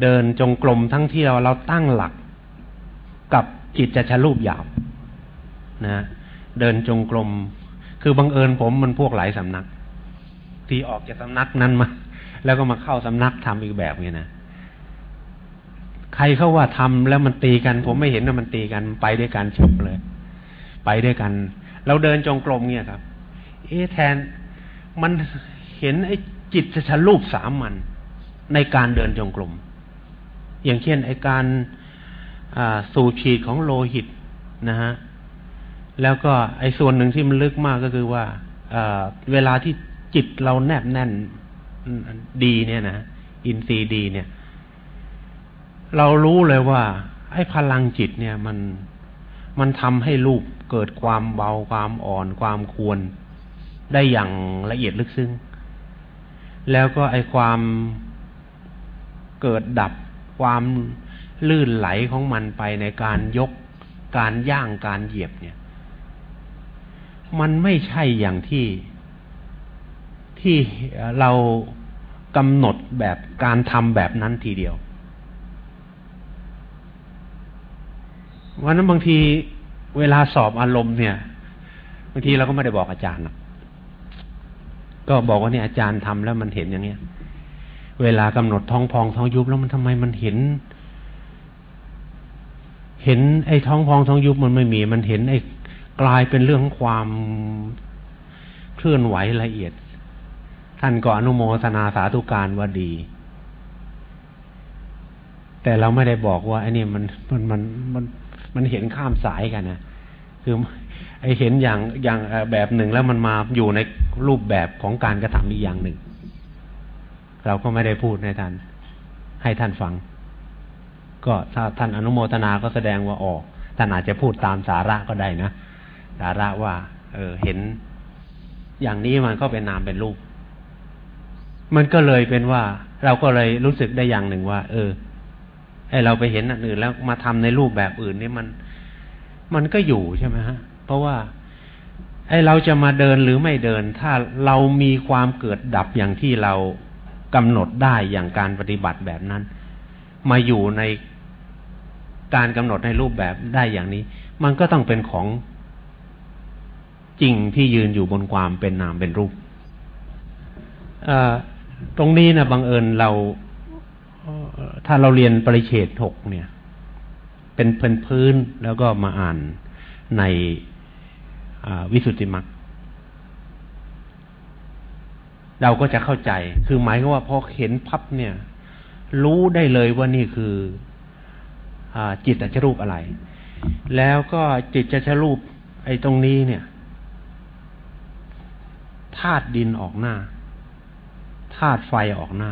เดินจงกรมทั้งที่เราเราตั้งหลักกับจิตจะรูปหยาบนะเดินจงกรม คือบังเอิญผมมันพวกหลายสำนัก ที่ออกจากสำนักนั้นมา แล้วก็มาเข้าสำนักทำอีกแบบนี้นะใครเขาว่าทำแล้วมันตีกัน ผมไม่เห็นว่ามันตีกันไปด้วยกันจบเลย ไปด้วยกัน เราเดินจงกรมเนี่ยครับ เอ๊แทนมันเห็นไอ้จิตจะรูปสามันในการเดินจงกรมอย่างเช่นไอ้การสูบฉีดของโลหิตนะฮะ แล้วก็ไอ้ส่วนหนึ่งที่มันลึกมากก็คือว่าเวลาที่จิตเราแนบแน่นดีเนี่ยนะอินทรีย์ดีเนี่ย เรารู้เลยว่า ไอ้พลังจิตเนี่ยมันมันทำให้รูปเกิดความเบาความอ่อนความควร ได้อย่างละเอียดลึกซึ้ง แล้วก็ไอ้ความเกิดดับความลื่นไหลของมันไปในการยกการย่างการเหยียบเนี่ย มันไม่ใช่อย่างที่ที่เรากำหนดแบบการทำแบบนั้นทีเดียววันนั้นบางทีเวลาสอบอารมณ์เนี่ย บางทีเราก็ไม่ได้บอกอาจารย์หรอกก็บอกว่าเนี่ยอาจารย์ทำแล้วมันเห็นอย่างเนี้ย เวลากำหนดท้องพองท้องยุบแล้วมันทำไมมันเห็น เห็นไอ้ท้องพองท้องยุบมันไม่มี มันเห็นไอ้ กลายเป็นเรื่องความเคลื่อนไหวละเอียด ท่านก็อนุโมทนาสาธุการว่าดี แต่เราไม่ได้บอกว่าไอ้นี่มันมันมันมันมันเห็นข้ามสายกันนะคือไอเห็นอย่างอย่างแบบหนึ่งแล้วมันมาอยู่ในรูปแบบของการกระทำอีกอย่างหนึ่ง เราก็ไม่ได้พูดให้ท่าน ให้ท่านฟัง ก็ถ้าท่านอนุโมทนาก็แสดงว่าอ๋อท่านอาจจะพูดตามสาระก็ได้นะ สาระว่า เออ เห็น อย่างนี้มันก็เป็นนามเป็นรูป มันก็เลยเป็นว่า เราก็เลยรู้สึกได้อย่างหนึ่งว่า เออไอเราไปเห็นอันอื่นแล้วมาทำในรูปแบบอื่นนี่มัน มันก็อยู่ใช่ไหมฮะ เพราะว่า ไอเราจะมาเดินหรือไม่เดิน ถ้าเรามีความเกิดดับอย่างที่เรากำหนดได้อย่างการปฏิบัติแบบนั้น มาอยู่ในการกำหนดในรูปแบบได้อย่างนี้ มันก็ต้องเป็นของ จริงที่ยืนอยู่บนความเป็นนามเป็นรูปตรงนี้นะบังเอิญเราถ้าเราเรียนปริเฉดหกเนี่ย เป็นพื้นพื้นแล้วก็มาอ่านในวิสุทธิมรรคเราก็จะเข้าใจ คือหมายว่าพอเห็นพับเนี่ย รู้ได้เลยว่านี่คืออจิตจะรูปอะไร แล้วก็จิตจะรูปไอ้ตรงนี้เนี่ย ธาตุดินออกหน้าธาตุไฟออกหน้า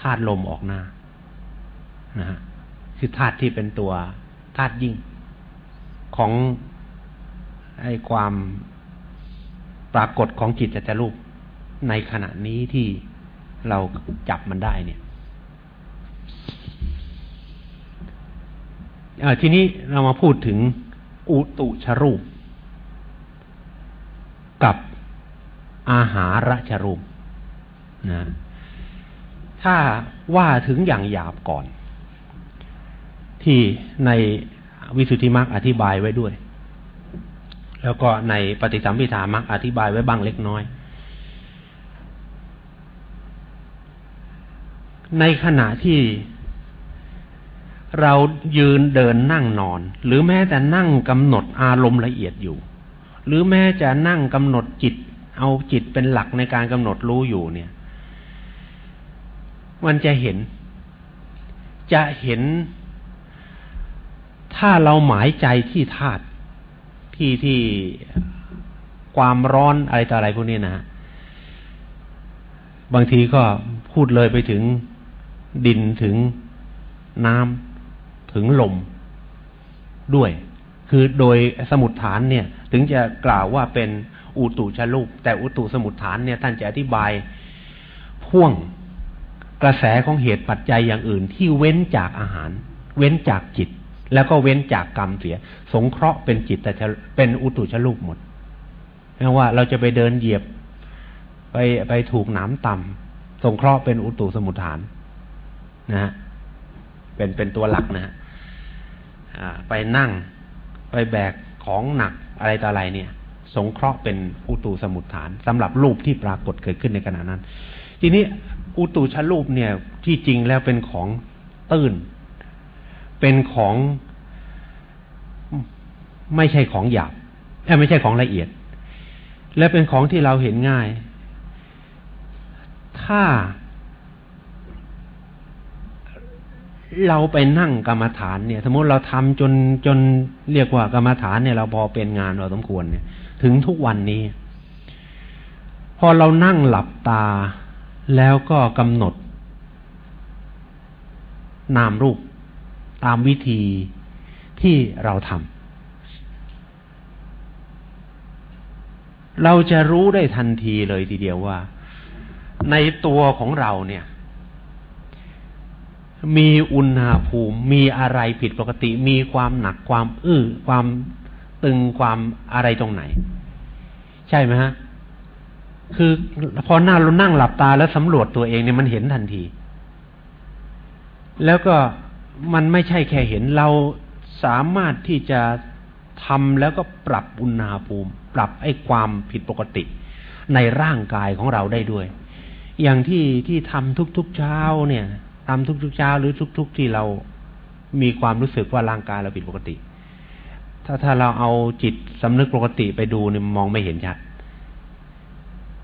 ธาตุลมออกหน้านะฮะคือธาตุที่เป็นตัวธาตุยิ่ง ของไอ้ความปรากฏของจิตจะรูปในขณะนี้ที่เราจับมันได้เนี่ยทีนี้เรามาพูดถึงอุตุชรูป กับ อาหารชรูปนะถ้าว่าถึงอย่างหยาบก่อน ที่ในวิสุทธิมรรคอธิบายไว้ด้วย แล้วก็ในปฏิสัมพิธามรรคอธิบายไว้บ้างเล็กน้อย ในขณะที่เรายืนเดินนั่งนอน หรือแม้แต่นั่งกำหนดอารมณ์ละเอียดอยู่ หรือแม้จะนั่งกำหนดจิต เอาจิตเป็นหลักในการกำหนดรู้อยู่เนี่ย มันจะเห็น จะเห็น ถ้าเราหมายใจที่ธาตุที่ที่ความร้อนอะไรต่ออะไรพวกนี้นะบางทีก็พูดเลยไปถึงดินถึงน้ำถึงลมด้วย คือโดยสมุดฐานเนี่ย ถึงจะกล่าวว่าเป็น อุตุชลูป แต่อุตุสมุดฐานเนี่ยท่านจะอธิบายพ่วงกระแสของเหตุปัจจัยอย่างอื่นที่เว้นจากอาหาร เว้นจากจิต แล้วก็เว้นจากกรรมเสีย สงเคราะห์เป็นจิตแต่เป็นอุตุชลูกหมดแม้ว่าเราจะไปเดินเหยียบ ไปไปถูกหนามต่ำสงเคราะห์เป็นอุตุสมุทฐานนะฮะเป็นเป็นตัวหลักนะฮะไปนั่งไปแบกของหนักอะไรต่ออะไรเนี่ย สงเคราะห์เป็นอุตุสมุทฐานสำหรับรูปที่ปรากฏเกิดขึ้นในขณะนั้น ทีนี้อุตุชลูปเนี่ยที่จริงแล้วเป็นของตื้น เป็นของไม่ใช่ของหยาบไม่ใช่ของละเอียด และเป็นของที่เราเห็นง่าย ถ้าเราไปนั่งกรรมฐานเนี่ย สมมติเราทำจนจนเรียกว่ากรรมฐานเนี่ยเราพอเป็นงานเราสมควรเนี่ย ถึงทุกวันนี้ พอเรานั่งหลับตาแล้วก็กำหนด นามรูปตามวิธีที่เราทำเราจะรู้ได้ทันทีเลยทีเดียวว่า ในตัวของเราเนี่ย มีอุณหภูมิ มีอะไรผิดปกติ มีความหนักความอื้อความ ตึงความอะไรตรงไหน ใช่ไหมฮะ คือพอหน้าเรานั่งหลับตาแล้วสำรวจตัวเองเนี่ยมันเห็นทันที แล้วก็มันไม่ใช่แค่เห็นเราสามารถที่จะทำแล้วก็ปรับอุณหภูมิ ปรับไอ้ความผิดปกติในร่างกายของเราได้ด้วย อย่างที่ที่ทำทุกๆเช้าเนี่ยทำทุกๆเช้าหรือทุก ๆ ที่เรามีความรู้สึกว่าร่างกายเราผิดปกติ ถ้าถ้าเราเอาจิตสำนึกปกติไปดูเนี่ยมองไม่เห็นชัด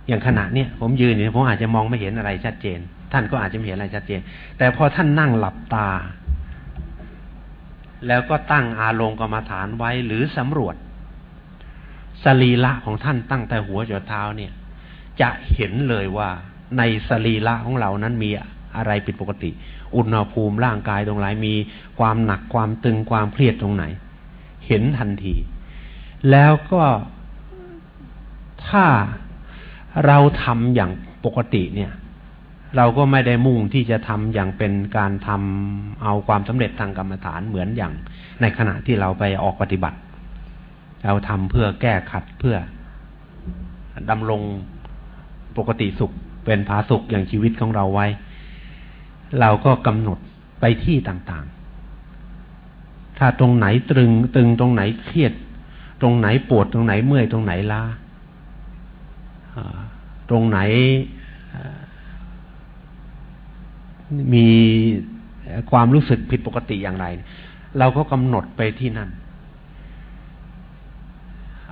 อย่างขณะเนี้ยผมยืนเนี่ยผมอาจจะมองไม่เห็นอะไรชัดเจน ท่านก็อาจจะไม่เห็นอะไรชัดเจน แต่พอท่านนั่งหลับตา แล้วก็ตั้งอารมณ์กรรมฐานไว้หรือสำรวจสรีระของท่านตั้งแต่หัวจนเท้าเนี่ย จะเห็นเลยว่าในสรีระของเรานั้นมีอะไรผิดปกติ อุณหภูมิร่างกายตรงไหนมีความหนักความตึงความเครียดตรงไหน เห็นทันที แล้วก็ถ้าเราทำอย่างปกติเนี่ย เราก็ไม่ได้มุ่งที่จะทำอย่างเป็นการทำเอาความสำเร็จทางกรรมฐานเหมือนอย่าง ในขณะที่เราไปออกปฏิบัติ เราทำเพื่อแก้ขัดเพื่อดำรงปกติสุขเป็นผาสุขอย่างชีวิตของเราไว้ เราก็กำหนดไปที่ต่าง ถ้าตรงไหนตรึง ตึงตรงไหนเครียด ตรงไหนปวดตรงไหนเมื่อยตรงไหนล้าตรงไหนมีความรู้สึกผิดปกติอย่างไร เราก็กำหนดไปที่นั่น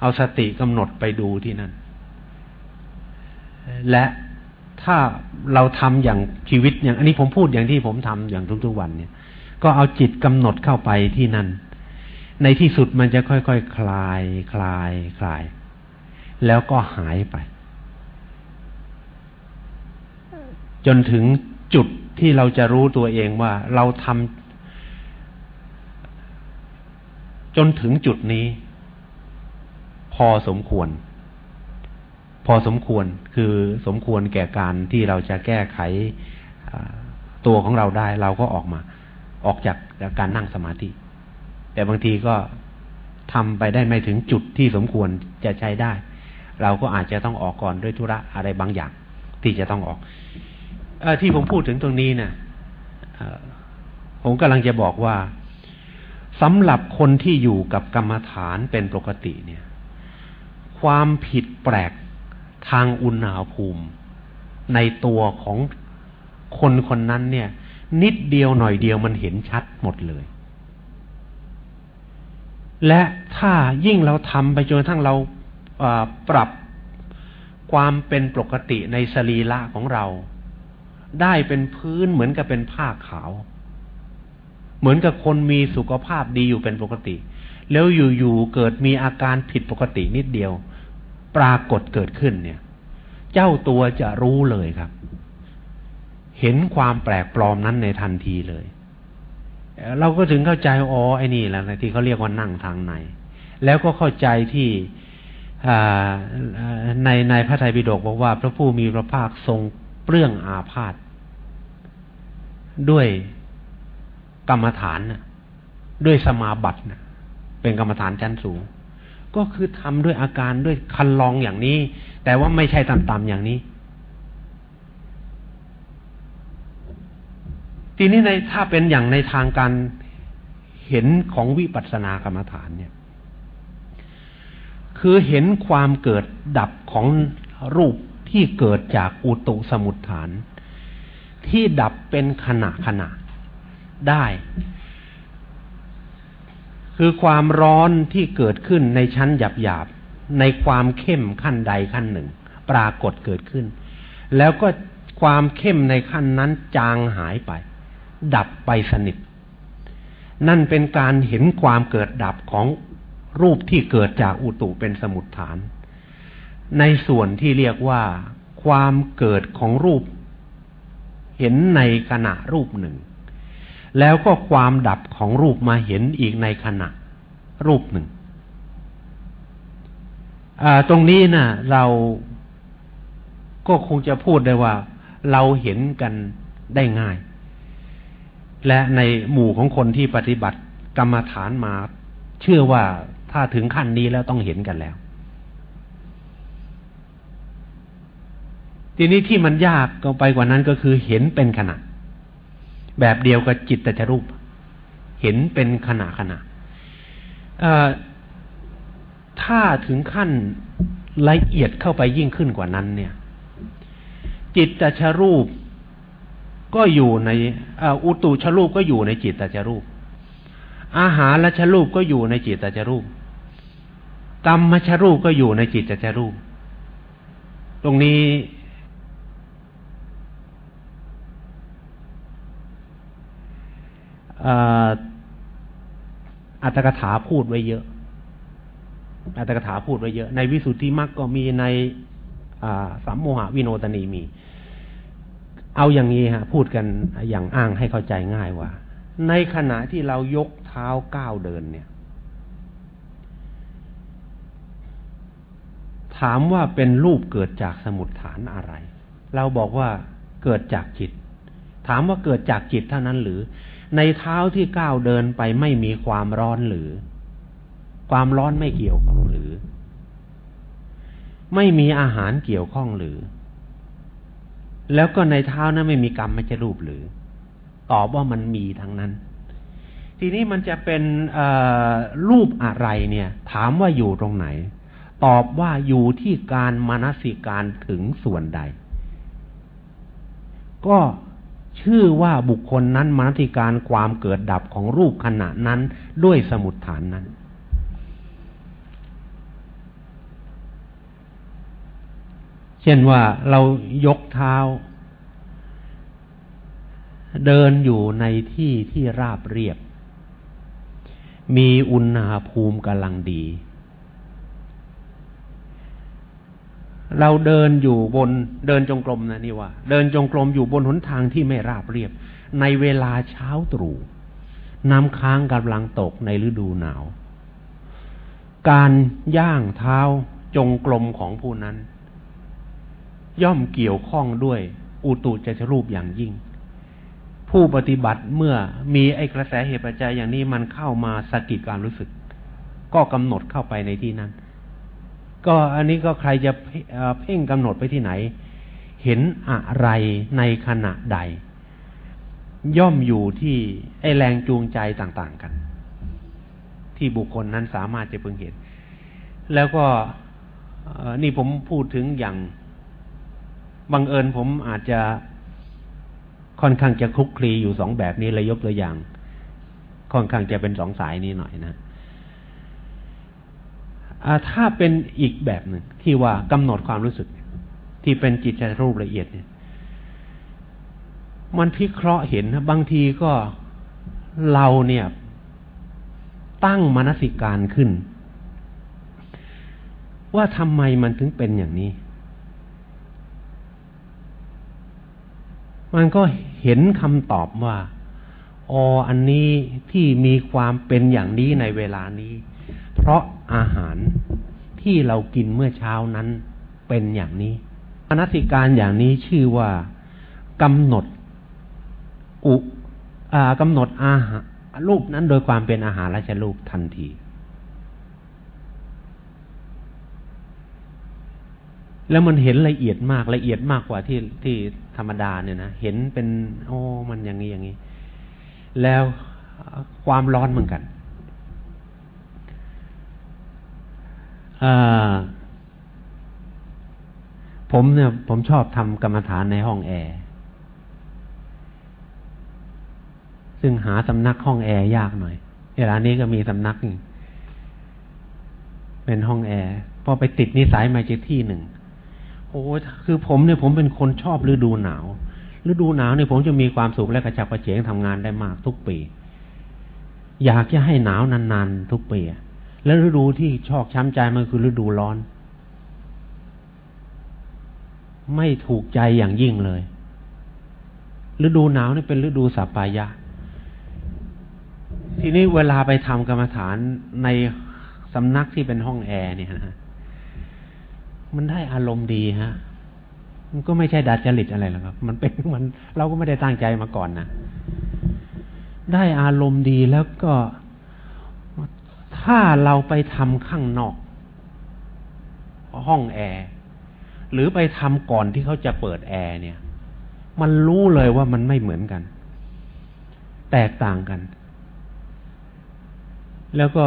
เอาสติกำหนดไปดูที่นั่น และถ้าเราทำอย่างชีวิตอย่าง อันนี้ผมพูดอย่างที่ผมทำอย่างทุกๆวันเนี่ย ก็เอาจิตกำหนดเข้าไปที่นั่น ในที่สุดมันจะค่อยๆคคลาย คลาย คลาย แล้วก็หายไป จนถึงจุดที่เราจะรู้ตัวเองว่าเราทำจนถึงจุดนี้ พอสมควร พอสมควรคือสมควรแก่การที่เราจะแก้ไขตัวของเราได้ เราก็ออกมา ออกจากการนั่งสมาธิ แต่บางทีก็ทำไปได้ไม่ถึงจุดที่สมควรจะใช้ได้ เราก็อาจจะต้องออกก่อนด้วยธุระอะไรบางอย่าง ที่จะต้องออกที่ผมพูดถึงตรงนี้เนะ่ยผมกำลังจะบอกว่าสำหรับคนที่อยู่กับกรรมฐานเป็นปกติเนี่ย ความผิดแปลกทางอุณหภูมิ ในตัวของคนคนนั้นเนี่ย นิดเดียวหน่อยเดียวมันเห็นชัดหมดเลย และถ้ายิ่งเราทำไปจนทั้งเราปรับความเป็นปกติในสรีระของเรา ได้เป็นพื้นเหมือนกับเป็นผ้าขาว เหมือนกับคนมีสุขภาพดีอยู่เป็นปกติ แล้วอยู่ๆเกิดมีอาการผิดปกตินิดเดียว ปรากฏเกิดขึ้นเนี่ย เจ้าตัวจะรู้เลยครับ เห็นความแปลกปลอมนั้นในทันทีเลย เราก็ถึงเข้าใจอ๋อไอ้นี่แหละที่เขาเรียกว่านั่งทางในแล้วก็เข้าใจที่ในในพระไตรปิฎกบอกว่า พระผู้มีพระภาคทรงเปลื้องอาพาธด้วยกรรมฐานนะด้วยสมาบัตินะเป็นกรรมฐานชั้นสูง ก็คือทำด้วยอาการด้วยคันลองอย่างนี้ แต่ว่าไม่ใช่ต่ำๆอย่างนี้ ทีนี้ในถ้าเป็นอย่างในทางการเห็นของวิปัสสนากรรมฐานเนี่ย คือเห็นความเกิดดับของรูปที่เกิดจากอุตุสมุทฐาน ที่ดับเป็นขณะขณะได้ คือความร้อนที่เกิดขึ้นในชั้นหยาบหยาบในความเข้มขั้นใดขั้นหนึ่ง ปรากฏเกิดขึ้น แล้วก็ความเข้มในขั้นนั้นจางหายไป ดับไปสนิท นั่นเป็นการเห็นความเกิดดับของรูปที่เกิดจากอุตุเป็นสมุทฐาน ในส่วนที่เรียกว่า ความเกิดของรูป เห็นในขณะรูปหนึ่ง แล้วก็ความดับของรูปมาเห็นอีกในขณะรูปหนึ่งตรงนี้นะ่ะ เราก็คงจะพูดได้ว่า เราเห็นกันได้ง่าย และในหมู่ของคนที่ปฏิบัติกรรมฐานมา เชื่อว่าถ้าถึงขั้นนี้แล้วต้องเห็นกันแล้ว ทีนี้ที่มันยากก็ไปกว่านั้นก็คือเห็นเป็นขณะ แบบเดียวกับจิตตจรูป เห็นเป็นขณะขณะถ้าถึงขั้นละเอียดเข้าไปยิ่งขึ้นกว่านั้น เนี่ย จิตตชรูป ก็อยู่ในอุตุชรูปก็อยู่ในจิตตจรูป อาหารและชรูปก็อยู่ในจิตตจรูป กรรมชรูปก็อยู่ในจิตตจรูป ตรงนี้ อัตถกถาพูดไว้เยอะ อัตถกถาพูดไว้เยอะ ในวิสุทธิมรรคก็มีในสัมโมหวิโนตนีมี เอาอย่างนี้ฮะ พูดกันอย่างอ้างให้เข้าใจง่ายว่า ในขณะที่เรายกเท้าก้าวเดินเนี่ย ถามว่าเป็นรูปเกิดจากสมุดฐานอะไร เราบอกว่าเกิดจากจิต ถามว่าเกิดจากจิตเท่านั้นหรือ ในเท้าที่ก้าวเดินไปไม่มีความร้อนหรือ ความร้อนไม่เกี่ยวข้องหรือ ไม่มีอาหารเกี่ยวข้องหรือ แล้วก็ในเท้านั้นไม่มีกรรมไม่จะรูปหรือ ตอบว่ามันมีทั้งนั้น ทีนี้มันจะเป็นรูปอะไรเนี่ย ถามว่าอยู่ตรงไหน ตอบว่าอยู่ที่การมนสิการถึงส่วนใด ก็ชื่อว่าบุคคลนั้นมนสิการความเกิดดับของรูปขณะนั้นด้วยสมุดฐานนั้น เช่นว่าเรายกเท้า เดินอยู่ในที่ที่ราบเรียบ มีอุณหภูมิกำลังดี เราเดินอยู่บนเดินจงกรมนะนี่ว่า เดินจงกรมอยู่บนหนทางที่ไม่ราบเรียบ ในเวลาเช้าตรู่น้ำค้างกำลังตกในฤดูหนาว การย่างเท้าจงกรมของผู้นั้น ย่อมเกี่ยวข้องด้วย อุตุจจรูปอย่างยิ่ง ผู้ปฏิบัติเมื่อมีไอ้กระแสเหตุปัจจัยอย่างนี้มันเข้ามาสกิดการรู้สึก ก็กำหนดเข้าไปในที่นั้น ก็อันนี้ก็ใครจะเพ่งกำหนดไปที่ไหน เห็นอะไรในขณะใด ย่อมอยู่ที่ไอ้แรงจูงใจต่างๆกัน ที่บุคคลนั้นสามารถจะพึงเห็น แล้วก็นี่ผมพูดถึงอย่าง บังเอิญผมอาจจะค่อนข้างจะคลุกคลีอยู่สองแบบนี้เลยยกตัวอย่าง ค่อนข้างจะเป็นสองสายนี้หน่อยนะถ้าเป็นอีกแบบหนึ่งที่ว่ากำหนดความรู้สึก ที่เป็นจิตใจรูปละเอียดเนี่ย มันพิเคราะห์เห็นบางทีก็เราเนี่ย ตั้งมนสิการขึ้น ว่าทำไมมันถึงเป็นอย่างนี้ มันก็เห็นคำตอบว่าอ๋ออันนี้ที่มีความเป็นอย่างนี้ในเวลานี้ เพราะอาหารที่เรากินเมื่อเช้านั้นเป็นอย่างนี้อนัติการอย่างนี้ชื่อว่ากำหนด อุกำหนดอาหารรูปนั้นโดยความเป็นอาหารราชรูปทันที แล้วมันเห็นละเอียดมากละเอียดมากกว่าที่ที่ ธรรมดาเนี่ยนะเห็นเป็นโอ้มันอย่างนี้อย่างนี้ แล้วความร้อนเหมือนกันผมเนี่ย ผมชอบทำกรรมฐานในห้องแอร์ซึ่งหาสำนักห้องแอร์ยากหน่อยเวลานี้ก็มีสำนัก เป็นห้องแอร์พอไปติดนิสัยมาจากที่หนึ่ง โอ้คือผมเนี่ยผมเป็นคนชอบฤดูหนาวฤดูหนาวเนี่ยผมจะมีความสุขและกระฉับกระเฉงทำงานได้มากทุกปี อยากจะให้หนาวนานๆทุกปีแล้วฤดูที่ชอกช้ำใจมันคือฤดูร้อน ไม่ถูกใจอย่างยิ่งเลย ฤดูหนาวนี่เป็นฤดูสัปปายะ ทีนี้เวลาไปทำกรรมฐานในสำนักที่เป็นห้องแอร์เนี่ยนะ มันได้อารมณ์ดีฮะ มันก็ไม่ใช่ดัดจริตอะไรหรอกครับ มันเป็นมันเราก็ไม่ได้ตั้งใจมาก่อนนะ ได้อารมณ์ดีแล้วก็ถ้าเราไปทำข้างนอก ห้องแอร์หรือไปทำก่อนที่เขาจะเปิดแอร์เนี่ย มันรู้เลยว่ามันไม่เหมือนกัน แตกต่างกัน แล้วก็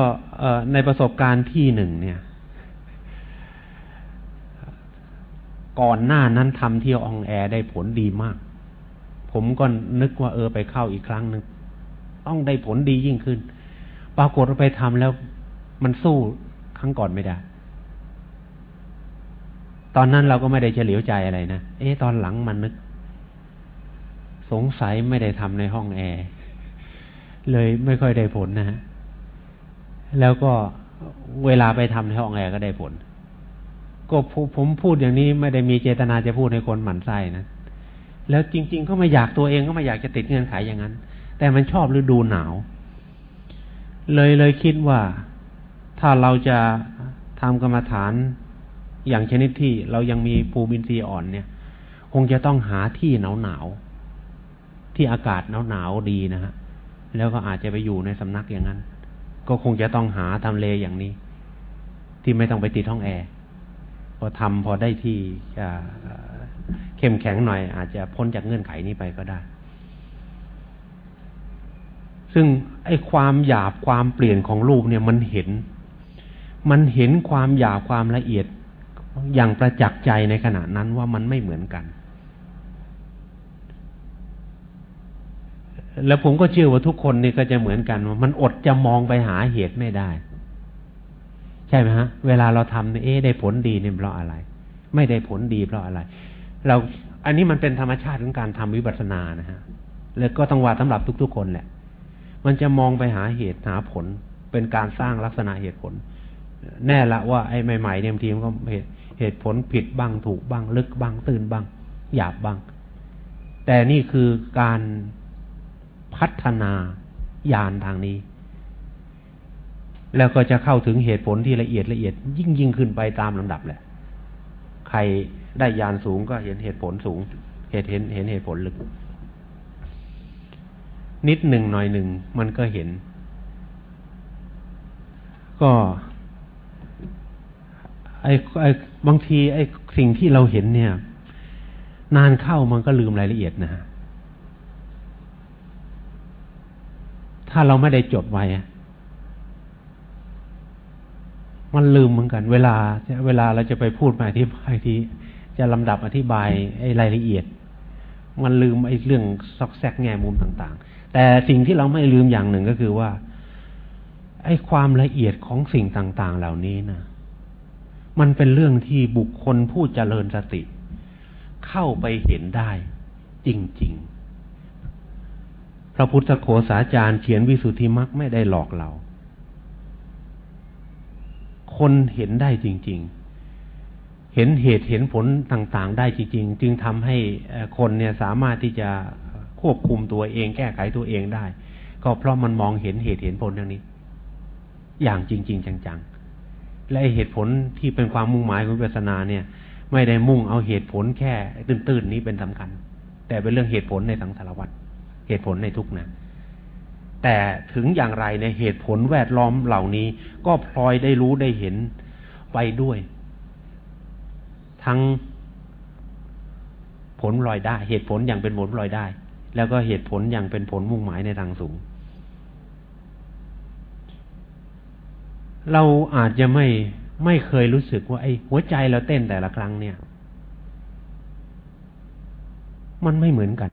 ในประสบการณ์ที่หนึ่งเนี่ย ก่อนหน้านั้นทำที่ห้องแอร์ได้ผลดีมาก ผมก็นึกว่าเออไปเข้าอีกครั้งหนึ่งต้องได้ผลดียิ่งขึ้น ปรากฏว่าไปทำแล้วมันสู้ครั้งก่อนไม่ได้ ตอนนั้นเราก็ไม่ได้เฉลียวใจอะไรนะ เอ๊ะตอนหลังมันนึก สงสัยไม่ได้ทำในห้องแอร์เลยไม่ค่อยได้ผลนะฮะ แล้วก็เวลาไปทำในห้องแอร์ก็ได้ผล ก็ผมพูดอย่างนี้ไม่ได้มีเจตนาจะพูดให้คนหมั่นไส้นะ แล้วจริง ๆ ก็ไม่อยากตัวเองก็ไม่อยากจะติดเงื่อนไขอย่างนั้น แต่มันชอบฤดูหนาว เลยเลยคิดว่าถ้าเราจะทำกรรมฐานอย่างชนิดที่เรายังมีภูมินทรีย์อ่อนเนี่ย คงจะต้องหาที่หนาวหนาวที่อากาศหนาวหนาวดีนะฮะแล้วก็อาจจะไปอยู่ในสำนักอย่างนั้น ก็คงจะต้องหาทำเลอย่างนี้ ที่ไม่ต้องไปติดห้องแอร์ พอทำพอได้ที่เข้มแข็งหน่อย อาจจะพ้นจากเงื่อนไขนี้ไปก็ได้ ซึ่งไอ้ความหยาบความเปลี่ยนของรูปเนี่ยมันเห็น มันเห็นความหยาบความละเอียดอย่างประจักษ์ใจในขณะนั้นว่ามันไม่เหมือนกัน แล้วผมก็เชื่อว่าทุกคนนี่ก็จะเหมือนกันว่ามันอดจะมองไปหาเหตุไม่ได้ ใช่ไหมฮะ เวลาเราทำเนี่ยเอ๊ได้ผลดีเนี่ยเพราะอะไร ไม่ได้ผลดีเพราะอะไร เราอันนี้มันเป็นธรรมชาติของการทำวิปัสสนานะฮะแล้วก็ต้องว่าสำหรับทุก ๆ คนแหละ มันจะมองไปหาเหตุหาผล เป็นการสร้างลักษณะเหตุผล แน่ละว่าไอ้ใหม่ๆเนี่ยทีมันก็เหตุเหตุผลผิดบ้างถูกบ้าง ลึกบ้างตื่นบ้าง หยาบบ้าง แต่นี่คือการพัฒนาญาณทางนี้ แล้วก็จะเข้าถึงเหตุผลที่ละเอียดละเอียด ยิ่งยิ่งขึ้นไปตามลำดับแหละ ใครได้ญาณสูงก็เห็นเหตุผลสูง เหตุเห็นเห็นเหตุผลลึก นิดหนึ่งหน่อยหนึ่งมันก็เห็น ก็ไอ้ไอ้บางทีไอ้สิ่งที่เราเห็นเนี่ย นานเข้ามันก็ลืมรายละเอียดนะฮะถ้าเราไม่ได้จดไว้ มันลืมเหมือนกัน เวลาเวลาเราจะไปพูดมาอธิบายที่จะลำดับอธิบายไอ้รายละเอียด มันลืมไอ้เรื่องซอกแซกแง่มุมต่าง ๆ แต่สิ่งที่เราไม่ลืมอย่างหนึ่งก็คือว่า ไอ้ความละเอียดของสิ่งต่าง ๆ เหล่านี้นะมันเป็นเรื่องที่บุคคลผู้เจริญสติ เข้าไปเห็นได้ จริง ๆ พระพุทธโฆษาจารย์เขียนวิสุทธิมรรคไม่ได้หลอกเรา คนเห็นได้จริง ๆ เห็นเหตุเห็นผลต่างๆ ได้จริง ๆ จึงทำให้คนเนี่ยสามารถที่จะควบคุมตัวเอง แก้ไขตัวเองได้ ก็เพราะมันมองเห็นเหตุเห็นผลอย่างนี้ อย่างจริง ๆ จังๆ และเหตุผลที่เป็นความมุ่งหมายของวิปัสสนาเนี่ย ไม่ได้มุ่งเอาเหตุผลแค่ตื้นๆนี้เป็นสำคัญ แต่เป็นเรื่องเหตุผลในสังสารวัฏเหตุผลในทุกนะ แต่ถึงอย่างไรในเหตุผลแวดล้อมเหล่านี้ ก็พลอยได้รู้ได้เห็นไปด้วย ทั้งผลลอยได้ เหตุผลอย่างเป็นผลลอยได้ แล้วก็เหตุผลอย่างเป็นผลมุ่งหมายในทางสูง เราอาจจะไม่ไม่เคยรู้สึกว่าไอ้หัวใจเราเต้นแต่ละครั้งเนี่ย มันไม่เหมือนกัน